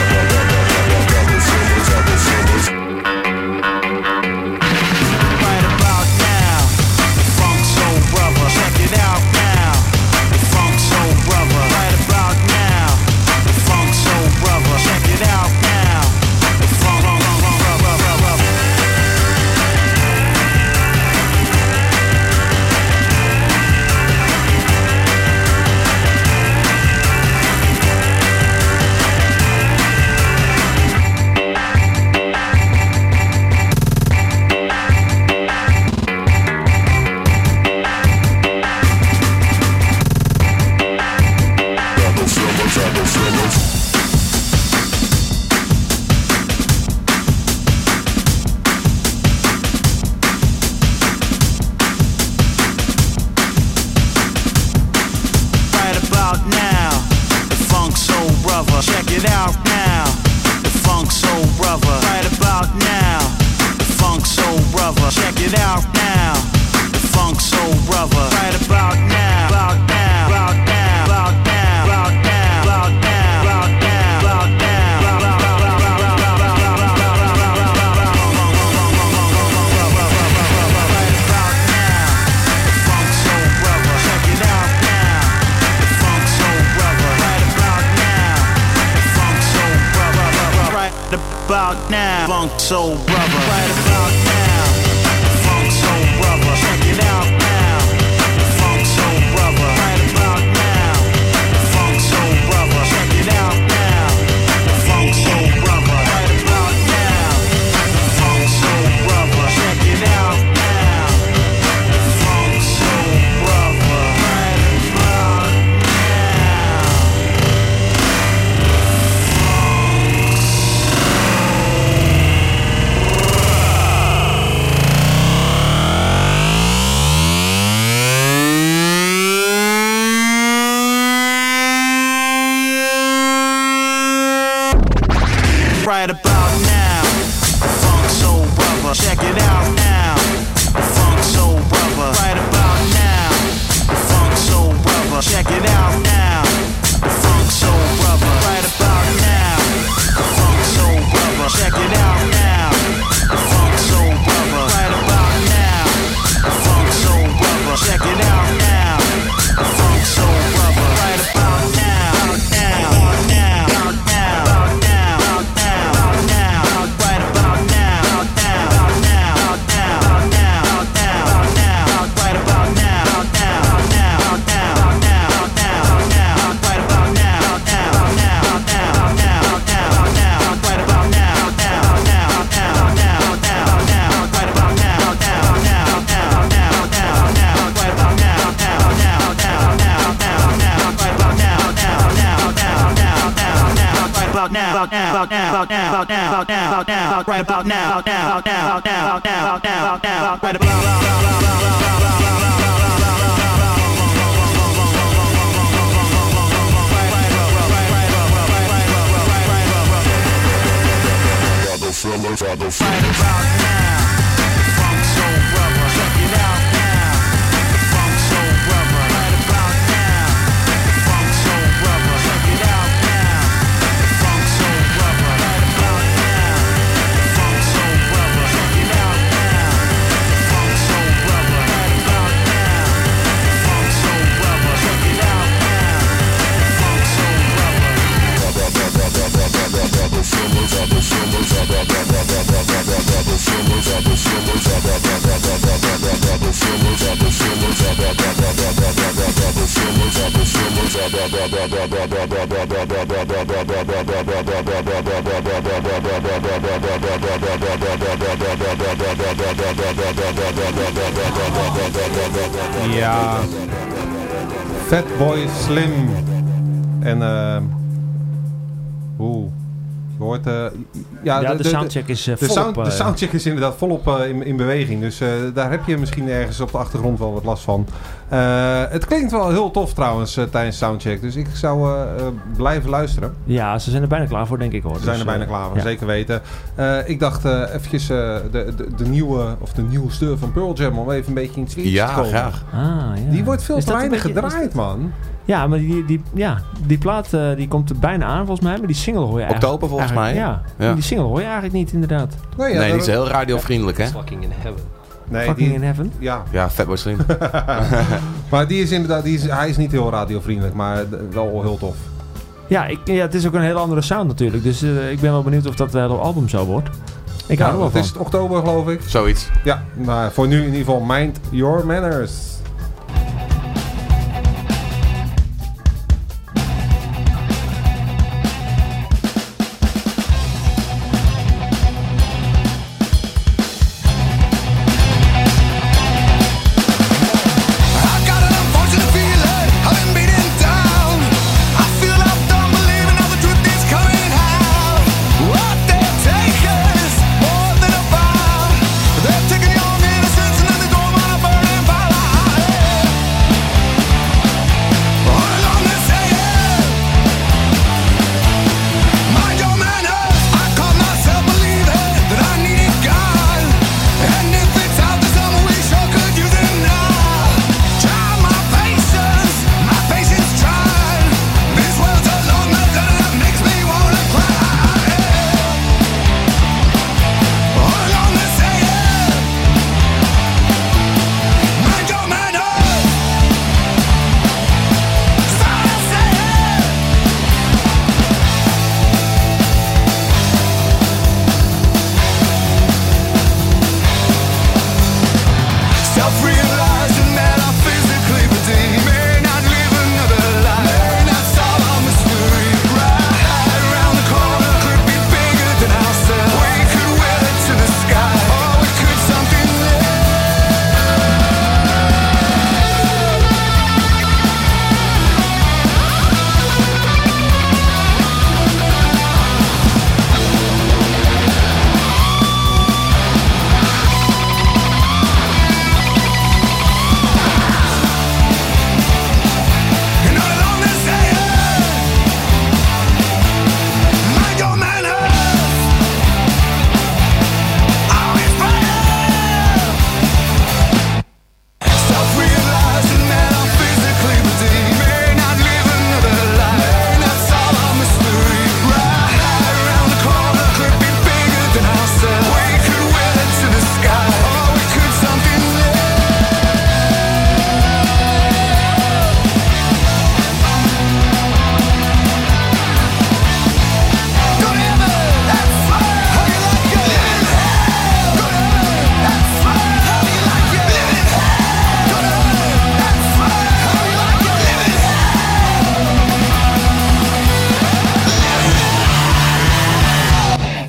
Ja. Fatboy Slim. En eh. Oeh. Je hoort... eh, Ja, de soundcheck is, eh, de, volop, sound, eh, de soundcheck is inderdaad volop in, in beweging. Dus eh, daar heb je misschien ergens op de achtergrond wel wat last van. Eh, het klinkt wel heel tof trouwens eh, tijdens soundcheck. Dus ik zou blijven luisteren. Ja, ze zijn er bijna klaar voor, denk ik hoor. We zijn er Dus, bijna eh, klaar voor, ja. zeker weten. Eh, ik dacht eventjes eh, de, de, de nieuwe, of de nieuwste van Pearl Jam om even een beetje in het Ja, te komen. graag. Ah, ja. Die wordt veel te weinig gedraaid, man. Ja, maar die, die, ja, die plaat eh, die komt er bijna aan volgens mij. Maar die single hoor je eigenlijk... Oktober volgens eigenlijk- mij. Ja, Ja. die single hoor je eigenlijk niet inderdaad. Nee, ja, nee, dat- niet zo heel radiovriendelijk, hè? Fucking in heaven. Nee, Fucking die- in heaven. Ja. Ja, Fatboy Slim. maar die is inderdaad, die is, hij is niet heel radiovriendelijk, maar wel heel tof. Ja, ik, ja, het is ook een hele andere sound natuurlijk. Dus eh, ik ben wel benieuwd of dat het album zo wordt. Ik hou er wel het van. is oktober geloof ik. Zoiets. Ja, maar voor nu in ieder geval Mind Your Manners.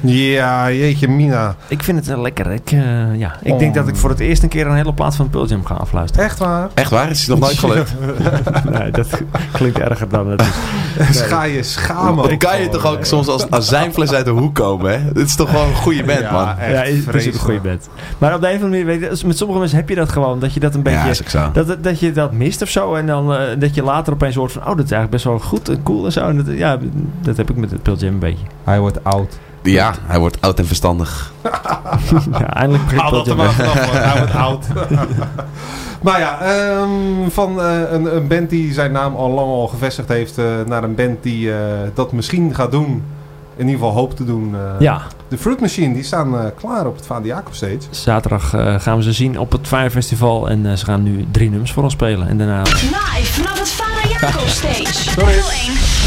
Ja, jeetje mina. Ik vind het wel lekker. Ik, eh, ja. ik denk Oh. dat ik voor het eerst een keer een hele plaat van Pearl Jam ga afluisteren. Echt waar? Echt waar? Is het nog nooit gelukt? nee, dat klinkt erger dan het is. Ga je schamen. Dan kan je toch ook soms als azijnfles uit de hoek komen, hè? Dit is toch wel een goede band, man. Ja, is, het is ook een goede band. Maar op de een of andere manier, weet je, met sommige mensen heb je dat gewoon. Dat je dat een beetje. Ja, dat, dat je dat mist of zo. En dan eh, dat je later opeens hoort van. Oh, dat is eigenlijk best wel goed en cool en zo. En dat, ja, dat heb ik met het Pearl Jam een beetje. Hij wordt oud. Ja, hij wordt oud en verstandig. ja, eindelijk Pearl dat er maar vanaf, hij wordt oud. maar ja, ehm, van eh, een, een band die zijn naam al lang al gevestigd heeft... eh, naar een band die eh, dat misschien gaat doen. In ieder geval hoopt te doen. eh. Ja. De Fruit Machine, die staan klaar op het Vader Jacob Stage. Zaterdag gaan we ze zien op het Fire Festival. En ze gaan nu drie nummers voor ons spelen. En daarna. Live vanaf het Vader Jacob Stage. Sorry.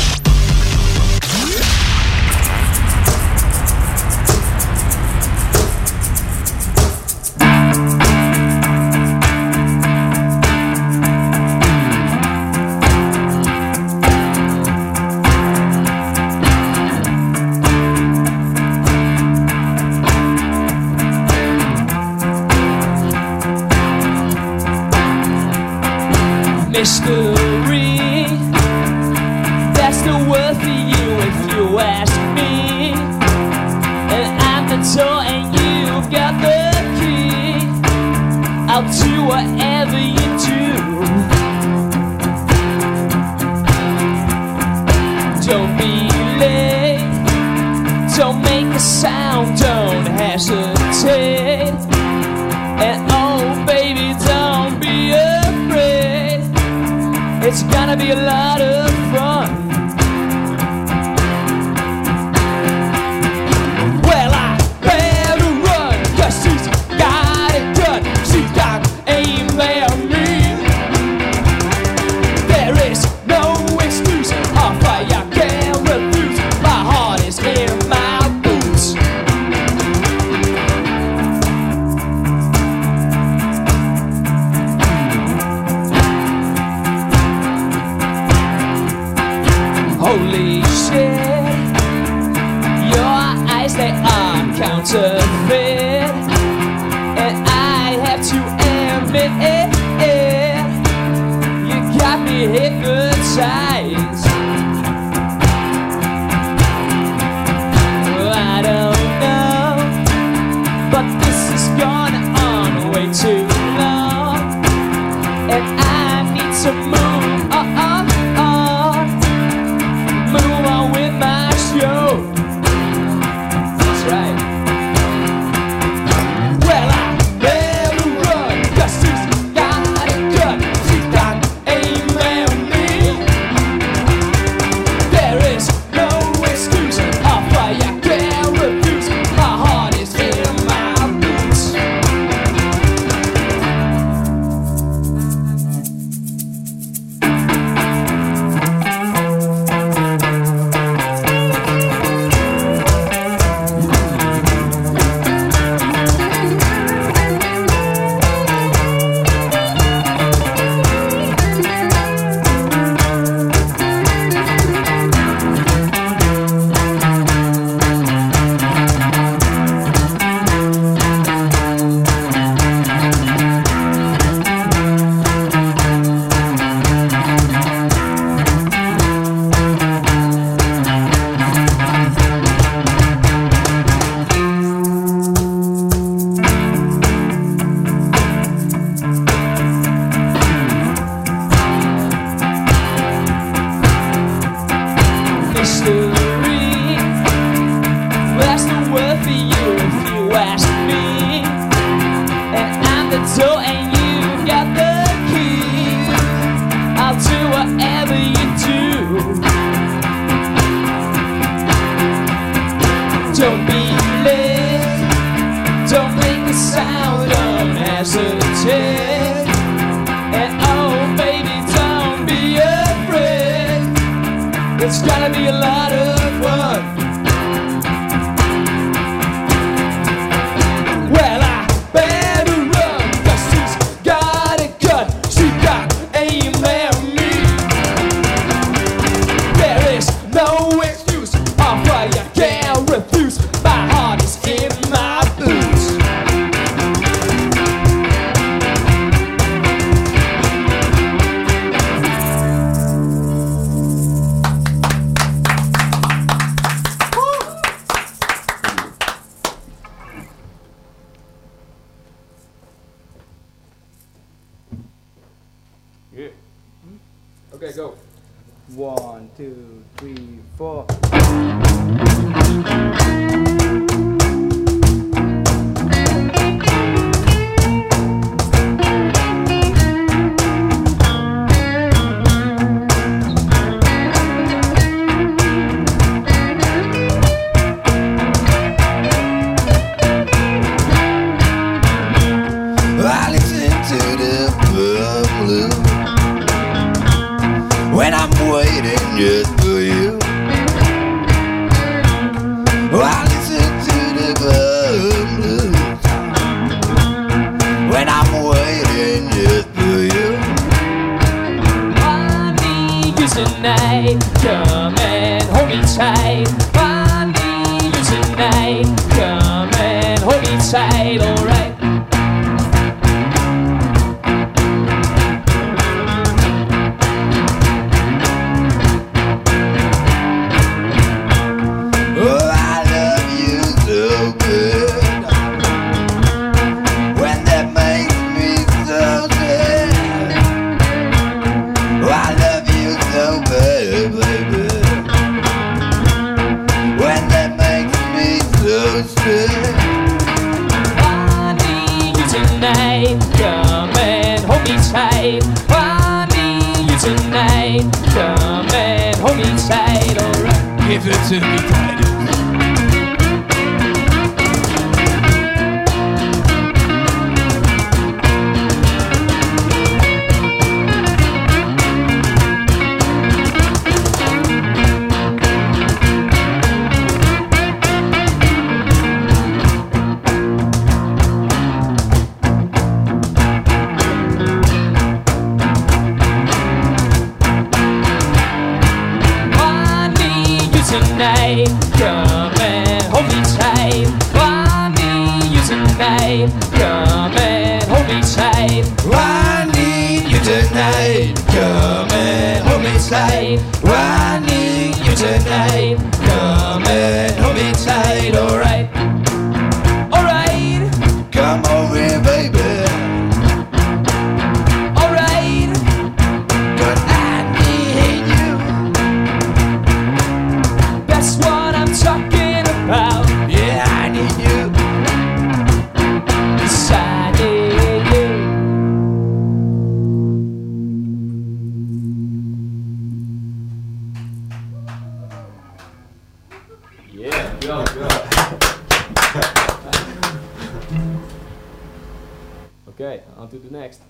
tonight. Come and hold me tight. I need you tonight. Come and hold me tight. I need you tonight. Come and hold me tight, alright. to do next.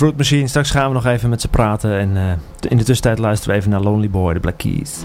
Fruit Machine. Straks gaan we nog even met ze praten. En eh, in de tussentijd luisteren we even naar Lonely Boy, de Black Keys.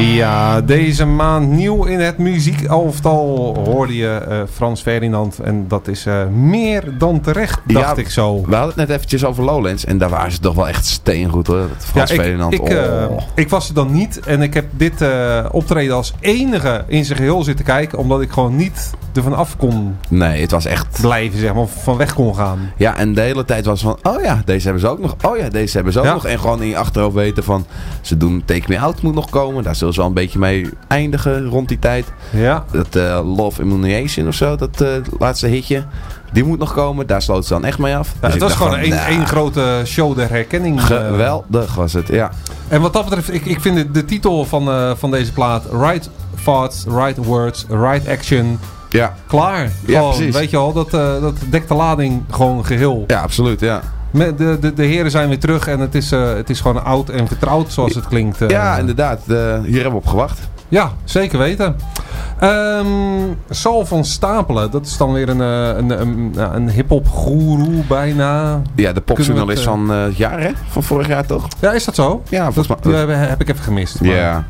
Ja, deze maand nieuw in het muziekalftal hoorde je eh, Frans Ferdinand. En dat is eh, meer dan terecht, dacht Ja, ik zo. We hadden het net eventjes over Lowlands. En daar waren ze toch wel echt steengoed hoor. Frans ik, Ferdinand. Ik, eh, oh. ik was er dan niet en ik heb dit optreden als enige in zijn geheel zitten kijken. Omdat ik gewoon niet ervan af kon Nee, het was echt... blijven, zeg maar. Of van weg kon gaan. Ja, en de hele tijd was van... Oh ja, deze hebben ze ook nog. Oh ja, deze hebben ze ook Ja. nog. En gewoon in je achterhoofd weten van... Ze doen Take Me Out moet nog komen. Daar zullen wel een beetje mee eindigen rond die tijd. Ja. Dat eh, Love Immunization of zo, dat eh, laatste hitje. Die moet nog komen. Daar sloot ze dan echt mee af. Ja, Dus het was gewoon één nou, één grote show der herkenning. eh. Geweldig was het, ja. En wat dat betreft, ik, ik vind de, de titel van, van deze plaat... Right Thoughts, Right Words, Right Action... Ja. Klaar. Ja, precies. Weet je al, dat, dat dekt de lading gewoon geheel. Ja, absoluut, ja. De, de, de heren zijn weer terug en het is, eh, het is gewoon oud en vertrouwd zoals het klinkt. eh. Ja, inderdaad. hier hebben we op gewacht. Ja, zeker weten. Ehm Sal van Stapelen, dat is dan weer een, eh, een, een, een hip-hop goeroe bijna. Ja, de popjournalist we van het jaar, hè? Van vorig jaar toch? Ja, is dat zo? Ja, Dat, volgens mij. die heb, heb ik even gemist. maar Ja.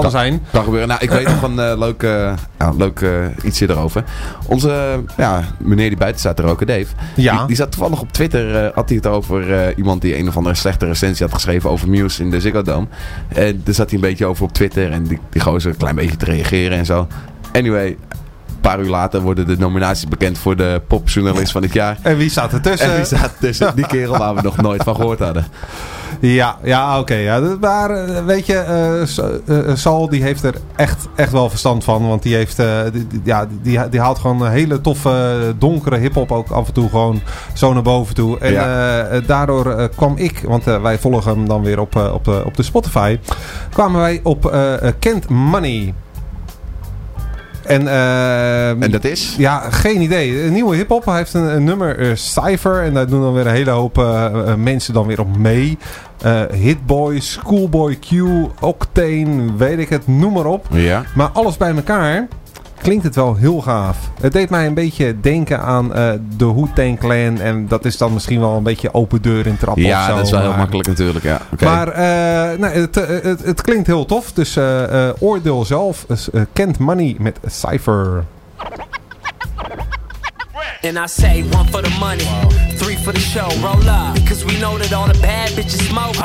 Kan zijn. Kan gebeuren. Nou, ik weet nog een eh, leuk, eh, leuk eh, ietsje erover. Onze ja, meneer die buiten staat, Roke Dave. Ja. Die, die zat toevallig op Twitter. had hij het over iemand die een of andere slechte recensie had geschreven over Muse in de Ziggo Dome. En daar zat hij een beetje over op Twitter. En die, die gozer een klein beetje te reageren en zo. Anyway, paar uur later worden de nominaties bekend voor de popjournalist van het jaar. En wie staat ertussen? En wie staat tussen? Die kerel waar we nog nooit van gehoord hadden. Ja, ja oké. ja. Maar eh, weet je, S- eh, eh, Sal die heeft er echt, echt wel verstand van. Want die, heeft, die, ja, die, die haalt gewoon hele toffe, donkere hip-hop ook af en toe gewoon zo naar boven toe. En Ja. daardoor kwam ik, want wij volgen hem dan weer op, op, de, op de Spotify, kwamen wij op Kent Money. En, eh, En dat is? ja, geen idee. Een nieuwe hip-hop. Hij heeft een, een nummer, eh, Cypher. En daar doen dan weer een hele hoop eh, eh, mensen dan weer op mee. Hitboy, Schoolboy Q, Octane, weet ik het, noem maar op. Ja. Maar alles bij elkaar klinkt het wel heel gaaf. Het deed mij een beetje denken aan eh, de Wu-Tang Clan. En dat is dan misschien wel een beetje open deur in trappen Ja, of zo. dat is wel heel makkelijk natuurlijk. Ja. Maar nee, het, eh, het, het klinkt heel tof. Dus oordeel zelf. Dus, Kent Money met Cypher. And I say one for the money, three for the show. Roll up, because we know that all the bad bitches smoke.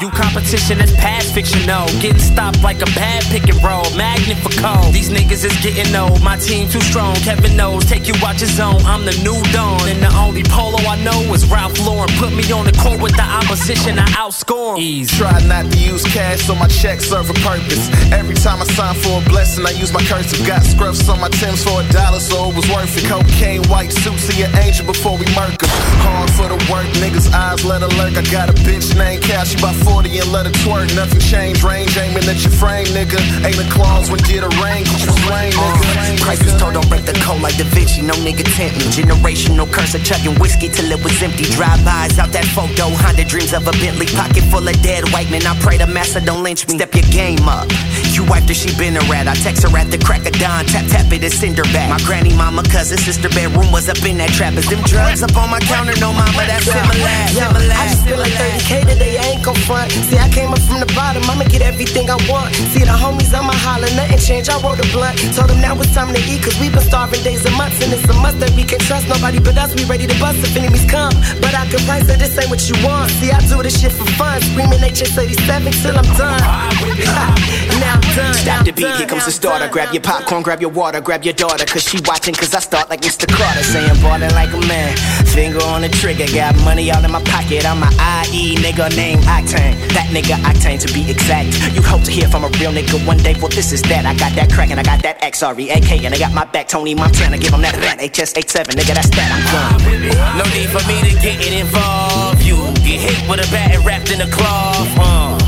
You competition that's past fiction, no. Getting stopped like a bad pick and roll. Magnet for cold. These niggas is getting old. My team too strong. Kevin knows. Take you watch his zone. I'm the new dawn. And the only polo I know is Ralph Lauren. Put me on the court with the opposition. I outscore 'em. Easy. Try not to use cash so my checks serve a purpose. Every time I sign for a blessing, I use my cursive. Got scruffs on my Timbs for a dollar, so it was worth it. Cocaine, white suit, see an angel before we murk 'em. Hard for the work, niggas' eyes let her lurk. I got a bitch named Cal, she about 40 and let her twerk. Nothing change, range aiming at your frame, nigga. Ain't a clause when get a rain, get your rain, nigga. Uh, crisis told don't break the code like Da Vinci, no nigga tempt me. Generational curse of chugging whiskey till it was empty. Drive-bys out that photo, Honda dreams of a Bentley. Pocket full of dead white men, I pray the master don't lynch me. Step your game up. You wiped her, she been a rat. I text her at the crack of dawn, tap tap it and send her back. My granny, mama, cousin, sister bedroom was up in that trap. Is them drugs up on my counter? No mama, that's similar. Yo, I just feel like 30k today, I ain't gon' front. See, I came up from the bottom, I'ma get everything I want. See the homies, I'ma holler, nothing change. I rolled a blunt, told them now it's time to eat, cause we been starving days and months. And it's a must that we can trust nobody but us. We ready to bust if enemies come. But I can price it, this ain't what you want. See, I do this shit for fun, screaming HS87 till I'm done. now I'm done. Stop the beat, here comes the starter. Grab your popcorn, grab your water, grab your daughter. Cause she watching, cause I start like Mr. Carter. Saying ballin' like a man. Finger on the trigger, got money all in my pocket. I'm a IE nigga named Octane. That nigga Octane to be exact. You hope to hear from a real nigga one day. Well, this is that. I got that crack and I got that XRE AK. And I got my back, Tony Montana. Give him that rat. HS87, nigga, that's that. I'm done. No need for me to get involved. You get hit with a bat and wrapped in a cloth. Uh,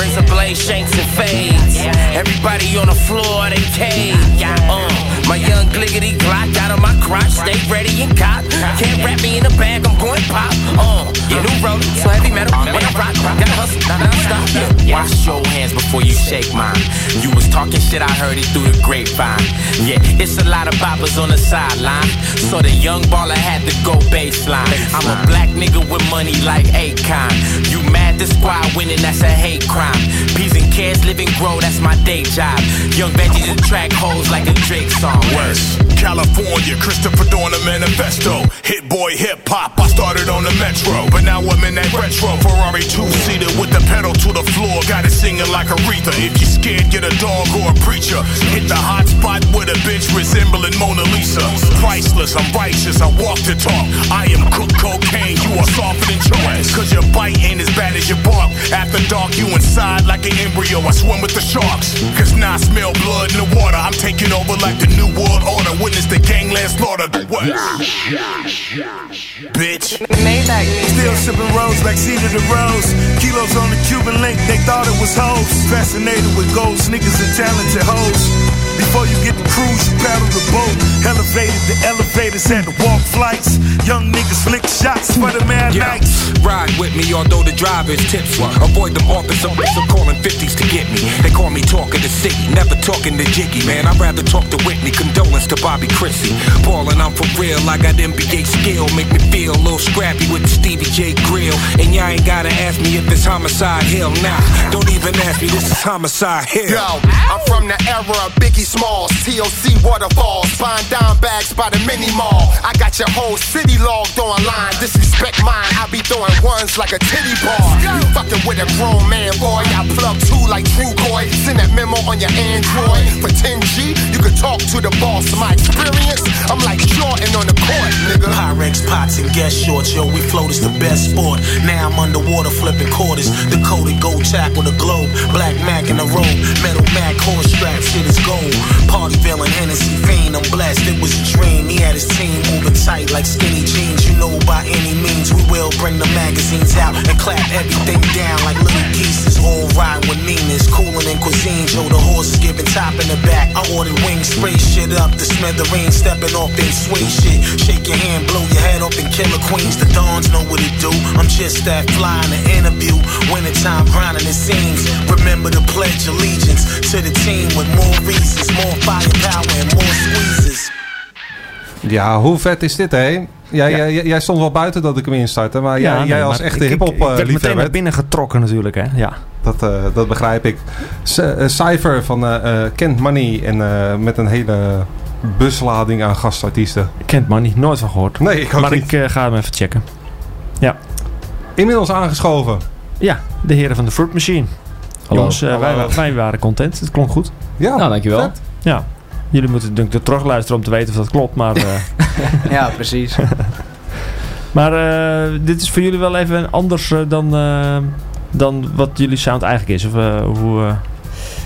razor blade shanks and fades. Everybody on the floor, they cave. Uh, my young gliggity glock out of my crotch, stay ready and cop. Can't wrap me in a bag, I'm going pop. Uh, yeah, new road, so heavy metal. Uh, when I rock, uh, gotta hustle, non uh, stop. Yeah. Wash your hands before you shake mine. You was talking shit, I heard it through the grapevine. Yeah, it's a lot of boppers on the sideline. So the young baller had to go baseline. I'm a black nigga with money like Akon. You mad the squad winning, that's a hate crime. Peas and carrots, live and grow, that's my day job. Young veggies and track hoes like a Drake song. West California, Christopher doing a manifesto. Hit boy hip hop, I started on the metro, but now I'm in that retro Ferrari two seater with the pedal to the floor. Got it singing like Aretha. If you scared, get a dog or a preacher. Hit the hot spot with a bitch resembling Mona Lisa. Priceless, I'm righteous, I walk the talk. I am cook cocaine, you are softer than choice. Cause your bite ain't as bad as your bark. After dark, you inside like an embryo. I swim with the sharks. Cause now I smell blood in the water. I'm taking over like the New World Order. Witness the gangland slaughter. The West. Bitch. Still sipping rose like cedar the rose. Kilos on the Cuban link, they thought it was hoes. Fascinated with gold sneakers and talented hoes. Before you get the cruise, you paddle the boat. Elevated, the elevators had to walk flights. Young niggas flick shots for the mad Yeah, nights. ride with me, although the drive is tipsy. Avoid them offers, I'm calling 50s to get me. They call me talking the city, never talking to Jiggy, man. I'd rather talk to Whitney, condolence to Bobby Chrissy. Ballin', I'm for real, I got NBA skill. Make me feel a little scrappy with the Stevie J grill. And y'all ain't gotta ask me if it's homicide hill. Nah, don't even ask me, this is homicide hill. Yo, I'm from the era of Biggie Smalls, TOC waterfalls, buying dime bags by the mini mall. I got your whole city logged online. Disrespect mine, I be throwing ones like a titty bar. You fucking with a grown man, boy. I plug two like True Boy. Send that memo on your Android. For 10G, you could talk to the boss. My experience, I'm like Jordan on the court, nigga. Pyrex pots and guest shorts, yo, we float is the best sport. Now I'm underwater flipping quarters. Dakota gold tack with a globe, black Mac in a robe, metal Mac horse strap, shit is gold. Party villain, Hennessy fiend, I'm blessed. It was a dream. He had his team moving tight like skinny jeans. You know, by any means, we will bring the magazines out and clap everything down like little pieces. All riding with meanness, cooling in cuisine. Yo, the horse is giving top in the back. I ordered wings, spray shit up. The smithereen stepping off and sway shit. Shake your hand, blow your head off, and killer queens. The dawns know what it do. I'm just that fly in the interview. Wintertime grinding it seems. Remember to pledge allegiance to the team with more more firepower and more squeezes. Ja, hoe vet is dit, hè? Jij, jij, jij stond wel buiten dat ik hem instartte, maar jij, nee, jij als maar echte ik- ik- hip-hop Ik werd eh, meteen liefhebber. naar binnen getrokken natuurlijk, hè. Ja. Dat, eh, dat begrijp ik. C- eh, Cypher van Kent Money en eh, met een hele buslading aan gastartiesten. Kent Money, nooit van gehoord. Nee, ik ook maar niet. ik ga hem even checken. Ja. Inmiddels aangeschoven. Ja, de heren van de Fruit Machine. Hallo. Jongens, eh, Hallo. Wij, wij waren content. Het klonk goed. Ja, Nou, dankjewel. vet. Ja. Jullie moeten denk ik terug luisteren om te weten of dat klopt, maar... eh, Ja, precies. maar eh, dit is voor jullie wel even anders dan, eh, dan wat jullie sound eigenlijk is. Of hoe... eh,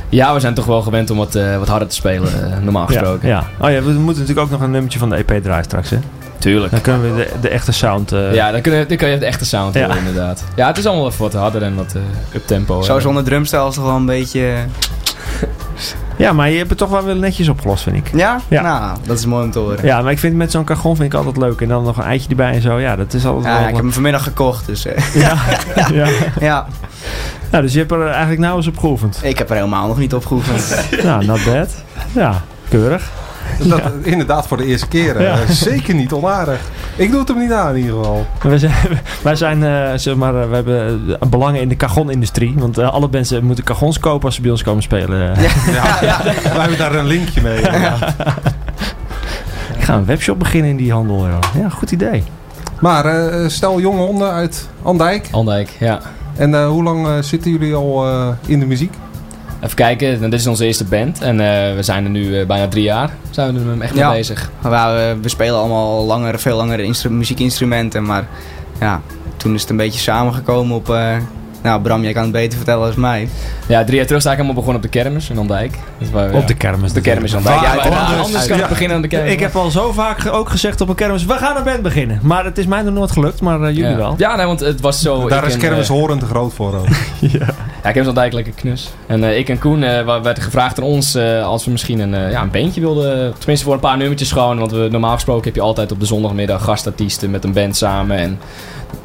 Ja, we zijn toch wel gewend om wat, eh, wat harder te spelen, normaal gesproken. Ja, ja. Oh ja, we moeten natuurlijk ook nog een nummertje van de EP draaien straks, hè? Tuurlijk. Dan kunnen we de, de echte sound... eh, Ja, dan kun, je, dan kun je de echte sound Ja. horen, inderdaad. Ja, het is allemaal even wat harder en wat eh up-tempo. Zo eh. zonder drumstijl is toch wel een beetje... Ja, maar je hebt het toch wel weer netjes opgelost, vind ik. Ja? Ja. Nou, dat is mooi om te horen. Ja, maar ik vind met zo'n cajon vind ik altijd leuk. En dan nog een eitje erbij en zo. Ja, dat is altijd Ja, wel... ik heb hem vanmiddag gekocht, dus... eh, Ja. ja. ja. Nou, dus je hebt er eigenlijk nou eens op geoefend. Ik heb er helemaal nog niet op geoefend. nou, not bad. Ja, keurig. Dat, Inderdaad, voor de eerste keer. eh, Ja. Zeker niet onaardig. Ik doe het hem niet aan in ieder geval. Wij zijn, wij zijn eh, zeg maar, eh, we hebben belangen in de cajon-industrie. Want alle mensen moeten cajons kopen als ze bij ons komen spelen. Ja, wij hebben daar een linkje mee. Ja. Ik ga een webshop beginnen in die handel. Ja, ja goed idee. Maar eh, stel jonge honden uit Andijk. Andijk, ja. En eh, hoe lang zitten jullie al eh, in de muziek? Even kijken, nou, dit is onze eerste band. En eh, we zijn er nu eh, bijna drie jaar. Zijn we er echt mee Ja. bezig. We, we spelen allemaal al langer, veel langere instru- muziekinstrumenten, maar ja, toen is het een beetje samengekomen op... eh, nou, Bram, jij kan het beter vertellen als mij. Ja, drie jaar terug sta ik helemaal begonnen op de kermis in Andijk. Dat is waar Op de kermis. De kermis in Andijk. Ja, anders? kan ik Ja. beginnen aan de kermis. Ik heb al zo vaak ge- ook gezegd op een kermis, we gaan een band beginnen. Maar het is mij nog nooit gelukt, maar eh, jullie ja. wel. Ja, nee, want het was zo... Daar is en, kermis eh, horen te groot voor ook. ja. Ja, Kermis Andijk lekker knus. En eh, ik en Koen eh, werden gevraagd aan ons eh, als we misschien een, eh, ja, een bandje wilden. Tenminste voor een paar nummertjes gewoon. Want we, normaal gesproken heb je altijd op de zondagmiddag gastartiesten met een band samen. En,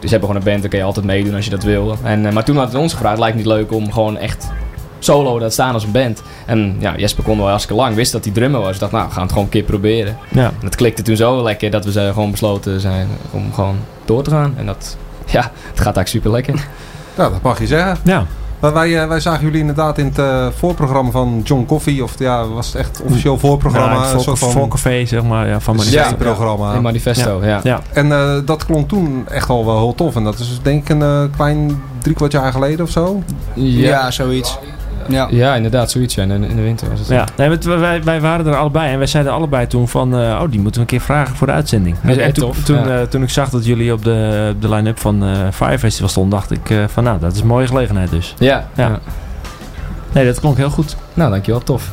dus hebben gewoon een band, dan kun je altijd meedoen als je dat wil. En, eh, maar toen hadden ze ons gevraagd, lijkt het niet leuk om gewoon echt solo te staan als een band. En ja, Jesper kon wel hartstikke lang, wist dat hij drummer was. Ik dacht, nou, we gaan het gewoon een keer proberen. Ja. En het klikte toen zo lekker dat we ze gewoon besloten zijn om gewoon door te gaan. En dat, ja, het gaat eigenlijk super lekker. Nou, dat mag je zeggen. Ja. Maar wij, eh, wij zagen jullie inderdaad in het eh, voorprogramma van John Coffee. Of ja, was het echt officieel voorprogramma? Ja, een soort van voorcafé, zeg maar, ja, van manifesto. programma. In Manifesto, ja. ja. En eh, dat klonk toen echt al wel heel tof. En dat is dus denk ik een eh, klein drie kwart jaar geleden of zo. Ja, zoiets. Ja. ja, inderdaad, zoiets. Ja. In, de- in de winter was het. Ja, nee, wij, wij waren er allebei en wij zeiden allebei toen van, eh, oh, die moeten we een keer vragen voor de uitzending. Ja, en echt toen, tof, toen, ja. eh, toen ik zag dat jullie op de, de line-up van eh Fire Festival stonden, dacht ik eh, van, nou, dat is een mooie gelegenheid dus. Ja. Ja. ja. Nee, dat klonk heel goed. Nou, dankjewel. Tof.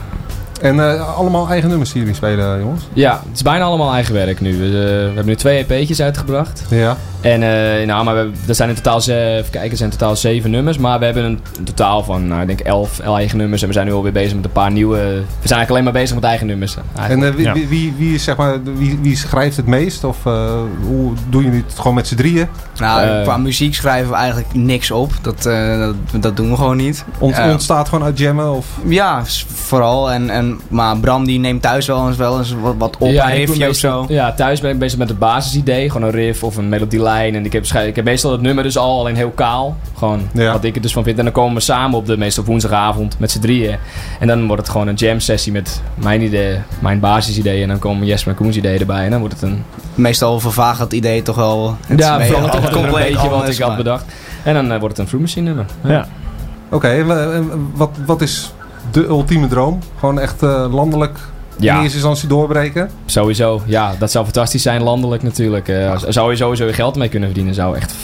En eh, allemaal eigen nummers die jullie spelen, jongens. Ja, het is bijna allemaal eigen werk nu. We, eh, we hebben nu twee EP'tjes uitgebracht. Ja. En eh, nou, maar we, er zijn in totaal, ze- even kijken, er zijn in totaal zeven nummers. Maar we hebben een, een totaal van, nou, ik denk elf eigen nummers. En we zijn nu alweer bezig met een paar nieuwe... We zijn eigenlijk alleen maar bezig met eigen nummers. En eigenlijk. wie, Ja. wie, wie, wie is, zeg maar, wie, wie schrijft het meest? Of eh, hoe doen jullie het gewoon met z'n drieën? Nou, qua muziek schrijven we eigenlijk niks op. Dat, eh, dat, dat doen we gewoon niet. Ont, ontstaat gewoon uit jammen? Of? Ja, vooral. En, en, maar Bram die neemt thuis wel eens, wel eens wat, wat op, ja, een riffje of zo. Ja, thuis ben ik bezig met het basisidee. Gewoon een riff of een melodielijn. En ik heb, waarschijnlijk- ik heb meestal het nummer dus al, alleen heel kaal. Gewoon Ja. wat ik er dus van vind. En dan komen we samen op de meestal woensdagavond met z'n drieën. En dan wordt het gewoon een jam sessie met mijn idee, mijn basisidee. En dan komen Jesper en Koens ideeën erbij. En dan wordt het een... Meestal vervaagt het idee toch wel. Het ja, mee- toch een compleet beetje wat ik had bedacht. En dan eh, wordt het een Fruit Machine nummer. Ja. Oké, eh, en wat, wat is de ultieme droom? Gewoon echt eh, landelijk Ja. in eerste instantie doorbreken? Sowieso, ja, dat zou fantastisch zijn, landelijk natuurlijk. Eh zou je sowieso je geld mee kunnen verdienen, zou echt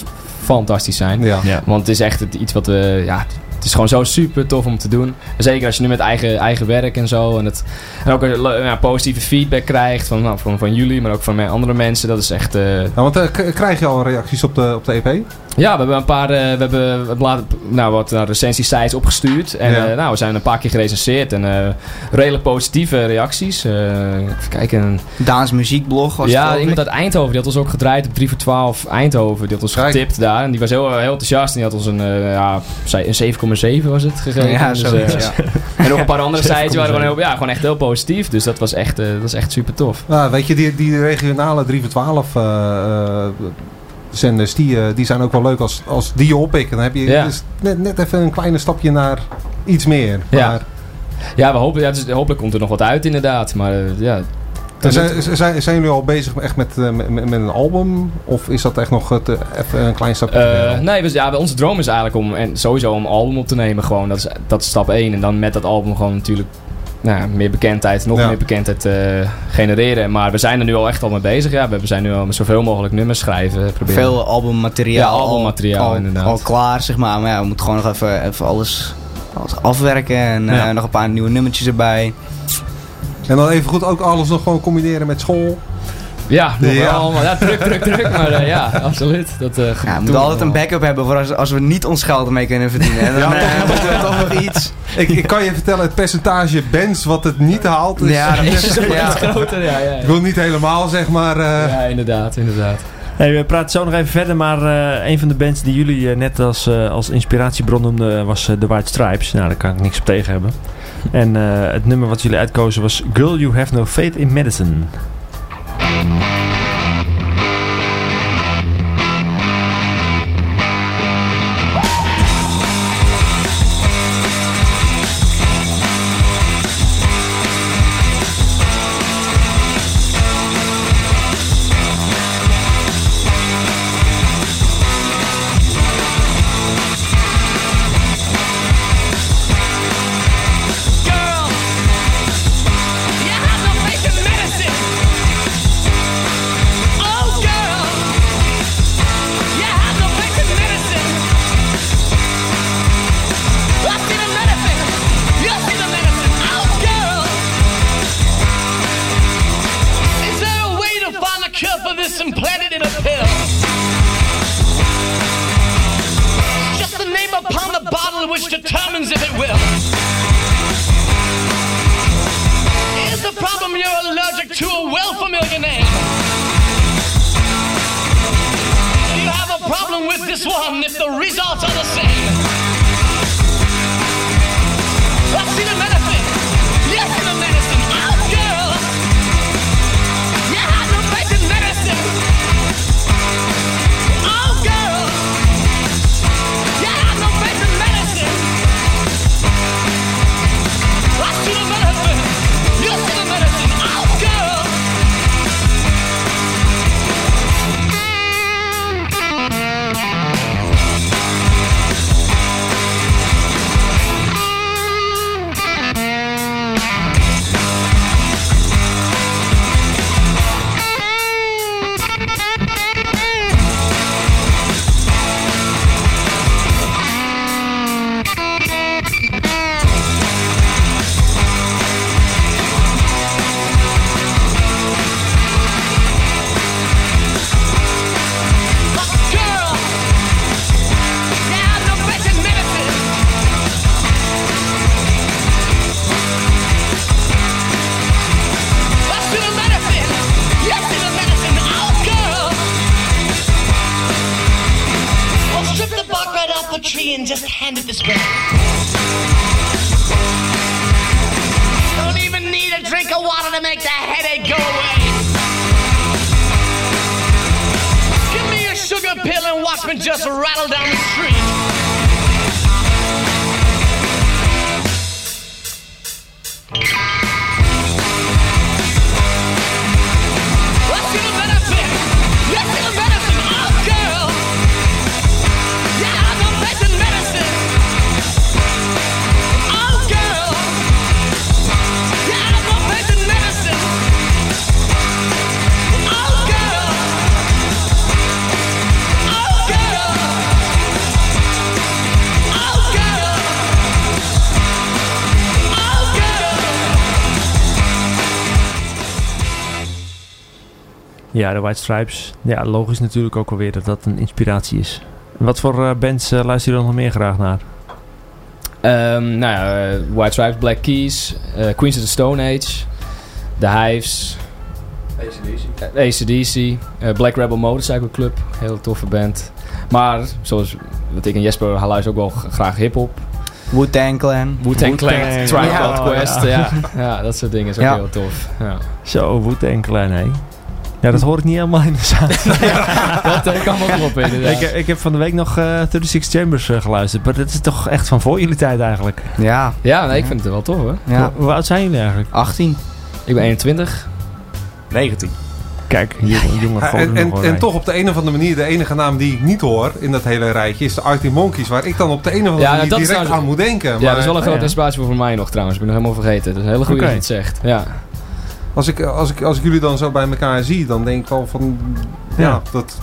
fantastisch zijn. Ja. Ja. Want het is echt het- iets wat we, ja, het is gewoon zo super tof om te doen. Zeker als je nu met eigen, eigen werk en zo. En, het, en ook een ja, positieve feedback krijgt van, nou, van, van jullie, maar ook van andere mensen. Dat is echt... eh, Nou, want krijg je al reacties op de, op de EP? Ja, we hebben een paar eh, we hebben, we hebben laat- nou, wat recensiesites opgestuurd. En Ja. eh, nou, we zijn een paar keer gerecenseerd. En eh, redelijk positieve reacties. Even kijken. Daans muziekblog was Ja, iemand uit Eindhoven. Die had ons ook gedraaid op 3 voor 12 Eindhoven. Die had ons Kijk. getipt daar. En die was heel, heel enthousiast. En die had ons een, ja, een 7,7 was het gegeven. Ja, Dus, eh, ja. En nog een paar andere sites die waren 7,7. gewoon, heel, ja, gewoon echt heel positief. Dus dat was echt, dat was echt super tof. Nou, weet je, die, die regionale 3 voor 12 eh, eh, zenders, die, eh, die zijn ook wel leuk als, als die je oppikken. Dan heb je Ja. dus net, net even een kleine stapje naar iets meer. Ja. Maar, Ja, we hopen, ja, dus hopelijk komt er nog wat uit inderdaad. Maar eh, ja... Zijn, zijn, zijn jullie al bezig echt met, eh, met, met een album? Of is dat echt nog even een klein stapje? Verder? nee, we, ja, onze droom is eigenlijk om en sowieso om een album op te nemen. Gewoon. Dat, is, dat is stap 1. En dan met dat album gewoon natuurlijk nou, meer bekendheid, nog Ja. meer bekendheid eh, genereren. Maar we zijn er nu al echt al mee bezig. Ja, we we zijn nu al met zoveel mogelijk nummers schrijven. Proberen. Veel albummateriaal. Ja, albummateriaal, al, inderdaad. Al klaar, zeg maar. Maar ja, we moeten gewoon nog even, even alles, alles afwerken. En eh, nog een paar nieuwe nummertjes erbij. En dan even goed ook alles nog gewoon combineren met school. Ja, nog Ja. wel allemaal. Ja, druk, druk, druk. Maar eh, ja, absoluut. Dat, eh, Ja, we moeten altijd een backup hebben voor als, als we niet ons geld ermee kunnen verdienen. En dan Ja, eh, moeten we toch nog iets. Ik, ik kan je vertellen, het percentage bands wat het niet haalt is... Ja, dat Is het ja. groter? Ja, ja. Ik wil niet helemaal, zeg maar... eh, Ja, inderdaad, inderdaad. Hey, we praten zo nog even verder, maar eh, een van de bands die jullie net als, eh, als inspiratiebron noemden was The White Stripes. Nou, daar kan ik niks op tegen hebben. En eh, het nummer wat jullie uitkozen was Girl You Have No Faith in Medicine. Girl, de White Stripes. Ja, logisch natuurlijk ook alweer dat dat een inspiratie is. Wat voor eh, bands eh, luister je dan nog meer graag naar? Ehm, nou ja, eh, White Stripes, Black Keys, eh, Queens of the Stone Age, The Hives, ACDC, eh, Black Rebel Motorcycle Club, heel toffe band. Maar zoals wat ik en Jesper luisteren ook wel graag hip-hop. Wu-Tang Clan. Wu-Tang Clan. Tribe Quest, ja. ja. Ja. dat soort dingen is ook Ja. heel tof. Ja. Zo, Wu-Tang Clan, hé. Ja, dat hoor ik niet helemaal in de zaal. dat eh, kan wel kloppen inderdaad. ik, ik heb van de week nog eh 36 Chambers eh, geluisterd. Maar dat is toch echt van voor jullie tijd eigenlijk. Ja. Ja, nee, ik vind het wel tof hoor. Ja. Hoe, hoe oud zijn jullie eigenlijk? 18. Ik ben 21. 19. Kijk, jongen, jongen Ja, en, en, toch op de een of andere manier, de enige naam die ik niet hoor in dat hele rijtje is de Arctic Monkeys. Waar ik dan op de een of andere Ja, manier direct trouwens- aan moet denken. ja, Maar, dat is wel een Oh, grote ja. inspiratie voor mij nog trouwens. Ik ben nog helemaal vergeten. Dat is een hele goede dat je het zegt. Ja. Als ik, als, ik, als ik jullie dan zo bij elkaar zie, dan denk ik wel van... Ja, Ja. dat...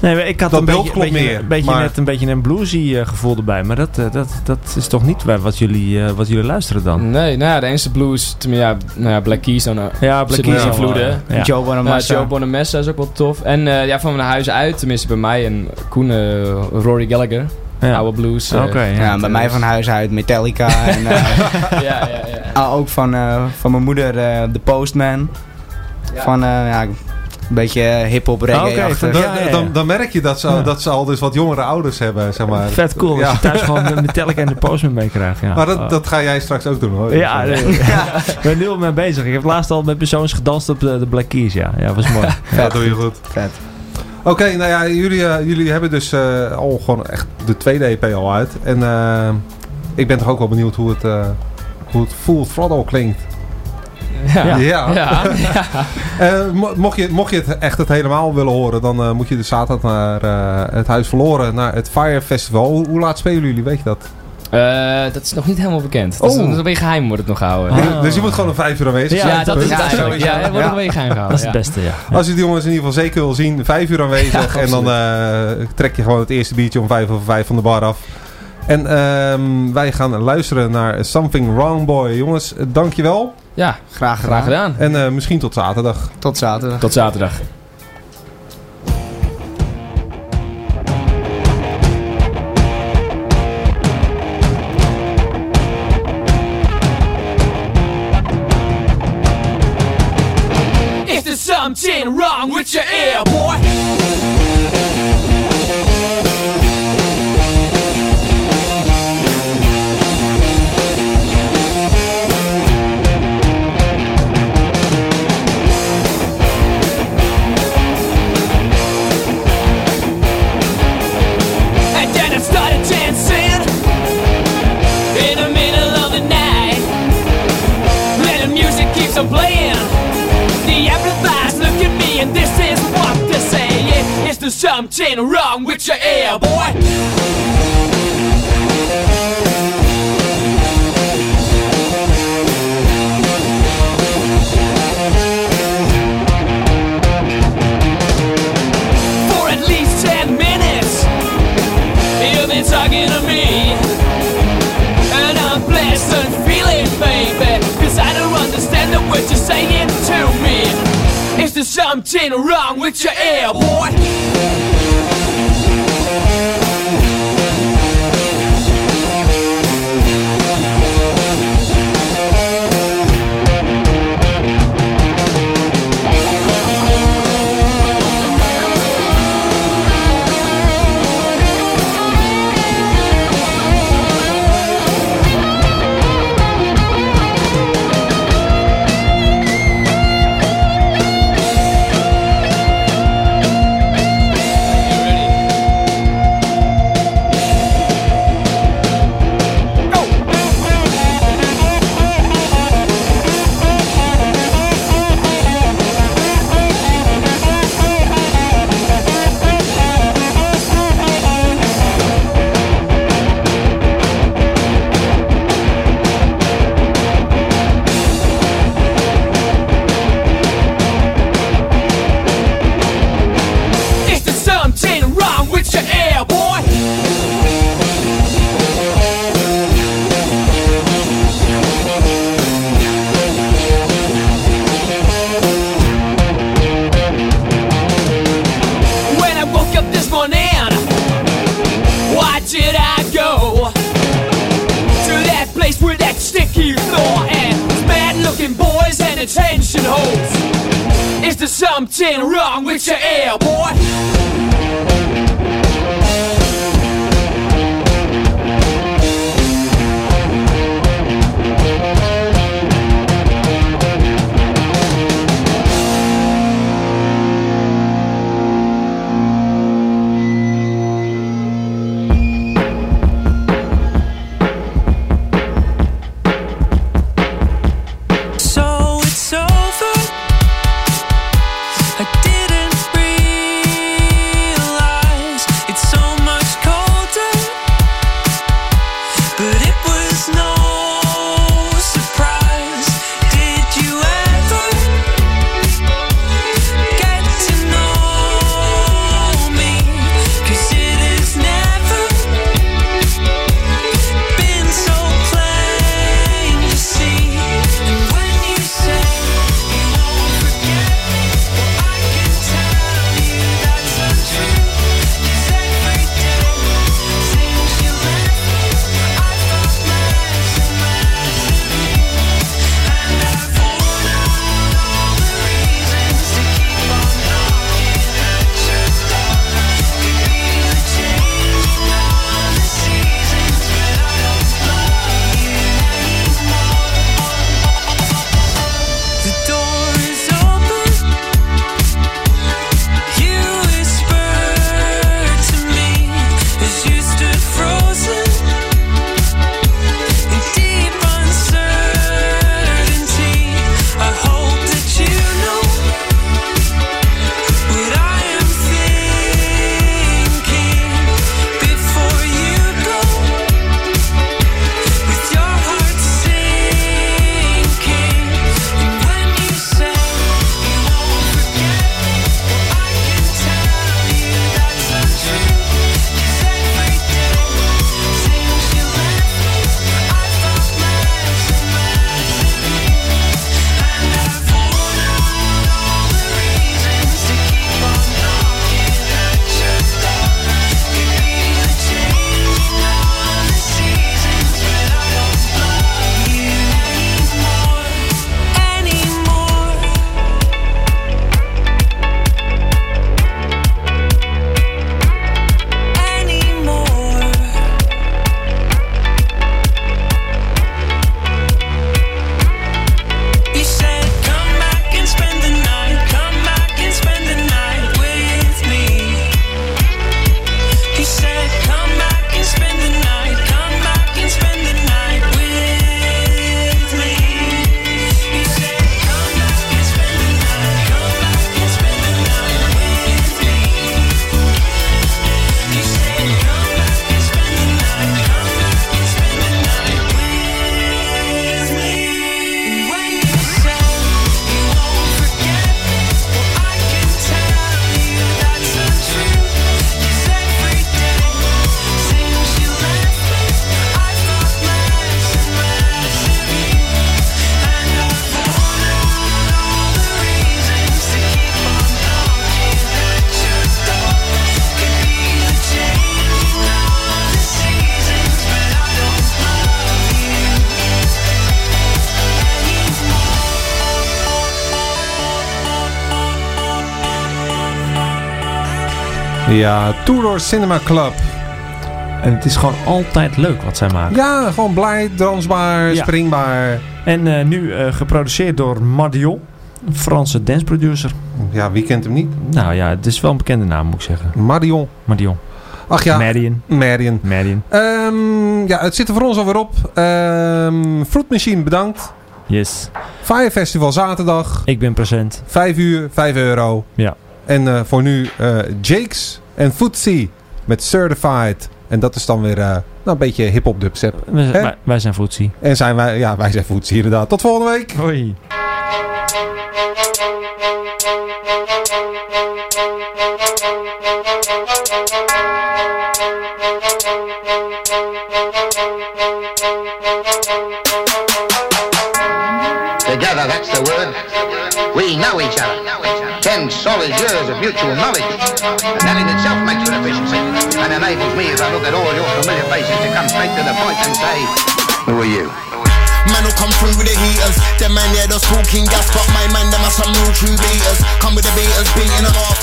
Nee, ik had Dat een beeld beetje, klopt beetje, meer, een beetje maar- net een beetje een bluesy eh, gevoel erbij. Maar dat, eh, dat, dat is toch niet waar- wat jullie, eh, wat jullie luisteren dan? Nee, nou ja, de enige blues, ja, nou ja, Black Keys dan. uh, Ja, Black Keys invloeden. ja. Joe Ja, Bonamassa. Joe Bonamessa is ook wel tof. En eh, ja, van mijn huis uit, tenminste bij mij en Koen, Rory Gallagher. Ja. Oude blues. Oké, ja. Ja, bij mij van huis uit Metallica. en, ja, ja, ja. Ah, ook van, eh, van mijn moeder eh The Postman. Van, eh, ja, een beetje hip-hop reggae achter. Dan, Ja, ja, ja. dan, dan merk je dat ze, Ja. dat ze al dus wat jongere ouders hebben, zeg maar. Vet cool. Als Ja. je thuis gewoon de Metallica en de Postman meekrijgt. Ja. Maar dat, Oh. dat ga jij straks ook doen hoor. Ja, nee, ik ben nu al mee bezig. Ik heb laatst al met persoons gedanst op de, de Black Keys. Ja, ja was mooi. ja, dat doe je goed. Vet. Oké, nou ja, jullie, eh, jullie hebben dus eh, al gewoon echt de tweede EP al uit. En eh, ik ben toch ook wel benieuwd hoe het, eh, hoe het Full Throttle klinkt. Ja. Ja. Ja. Ja. Eh, mo- mocht, je, mocht je het echt het helemaal willen horen, dan eh, moet je dus zaterdag naar eh, het Huis Verloren, naar het Fire Festival. Hoe, hoe laat spelen jullie, weet je dat? Eh, dat is nog niet helemaal bekend. Dat is, Oh. dat is een beetje geheim wordt het nog gehouden. Ah. Dus je moet gewoon om vijf uur aanwezig Ja, zijn. dat is het eigenlijk. Ja, het wordt een beetje geheim gehouden. Dat is het ja. beste, ja. Als je die jongens in ieder geval zeker wil zien, vijf uur aanwezig. Ja, en dan eh, trek je gewoon het eerste biertje om vijf over vijf van de bar af. En ehm, wij gaan luisteren naar Something Wrong Boy. Jongens, dankjewel. Ja, Graag gedaan. graag gedaan. En eh, misschien tot zaterdag. Tot zaterdag. Tot zaterdag. Is there something wrong with your ear, boy? Is there something wrong with your ear, boy? For at least ten minutes, you've been talking to me. And I'm blessed and feeling, baby. Cause I don't understand the words you're saying something wrong with your ear, boy? something wrong with your air, boy. Tour Tudor Cinema Club. En het is gewoon altijd leuk wat zij maken. Ja, gewoon blij, dansbaar, springbaar. En eh, nu eh, geproduceerd door Marion, een Franse danceproducer. Ja, wie kent hem niet? Nou ja, het is wel een bekende naam moet ik zeggen. Mardion. Mardion. Ach ja. Marion. Marion. Marion. Ehm, ja, het zit er voor ons alweer op. Ehm, um, Fruit Machine, bedankt. Yes. Fire Festival zaterdag. Ik ben present. 5 uur, 5 euro. Ja. En eh, voor nu Jakes en Footsie met Certified. En dat is dan weer eh, nou, een beetje hip-hop dubstep. Wij, wij, zijn Footsie. En zijn wij, ja, wij zijn Footsie inderdaad. Tot volgende week. Hoi. Together, that's the word. We know each other. Ten solid years of mutual knowledge. And that in itself makes for efficiency. And enables me, as I look at all your familiar faces, to come straight to the point and say, Who are you? Man who come through with the heaters. Them man yeah, those talking gas But my man, them are some real true beaters. Come with the beaters, beating them off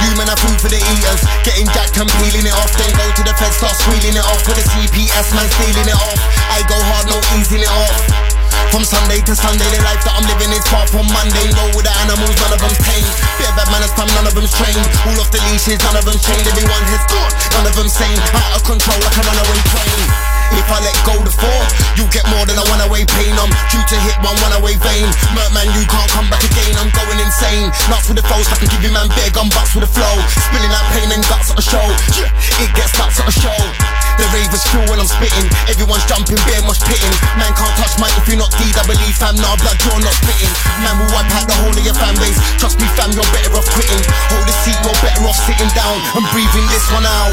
You men are food for the eaters. Getting jacked and peeling it off. Then go to the fed, start squealing it off. With the CPS man stealing it off. I go hard, no easing it off. From Sunday to Sunday, the life that I'm living is far from Monday. No with the animals, none of them's tame. Bit bad manners, fam, none of them's trained. All off the leashes, none of them's chained. Everyone has gone, none of them's sane. Out of control like a runaway train. If I let go the four, you get more than a one away pain. I'm due to hit one one away vein. Mert man, you can't come back again. I'm going insane. Nuts with the foes, I can give you man big. I'm bucks with the flow. Spilling that pain and guts at a show. It gets nuts at a show. The ravers feel when I'm spitting. Everyone's jumping, beer much pitting. Man can't touch mine if you're not DWE fam. Nah, blood, you're not spitting. Man will wipe out the whole of your fan base. Trust me, fam, you're better off quitting. Hold the seat, you're better off sitting down and breathing this one out.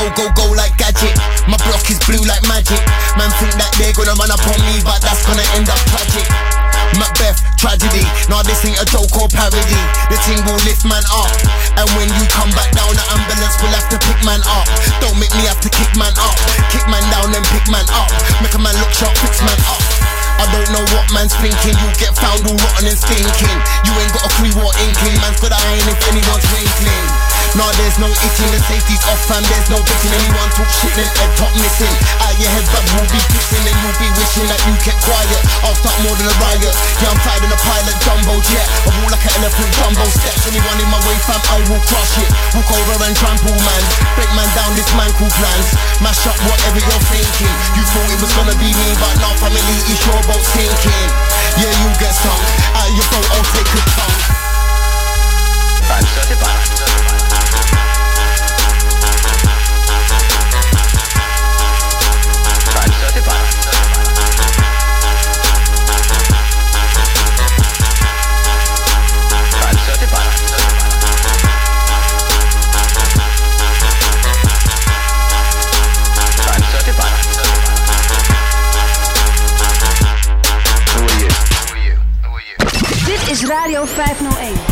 Go, go, go like gadget. My block is blue like magic. Man think that they're gonna run up on me, but that's gonna end up tragic. Macbeth, tragedy. Nah, this ain't a joke or parody. The thing will lift man up. And when you come back down, the ambulance will have to pick man up. Don't make me have to kick man up. Kick man down, then pick man up. Make a man look sharp, fix man up. I don't know what man's thinking. You get found all rotten and stinking. You ain't got a clue what inkling. Man's got iron if anyone's twinkling. Nah, there's no itching, the safety's off, fam. There's no bitching. Anyone talk shit, then head top missing. Out your head, will be pissing, and you'll be wishing that you kept quiet. I'll start more than a riot. Yeah, I'm tired of the pilot jumbo jet. I walk like an elephant jumbo steps. Anyone in my way, fam, I will crush it. Walk over and trample man. Break man down, this man cool plans. Mash up whatever you're thinking. You thought it was gonna be me, but now family is your boat sinking. Yeah, you get sunk. Out your boat, I'll take a tongue. Dit is Radio 501.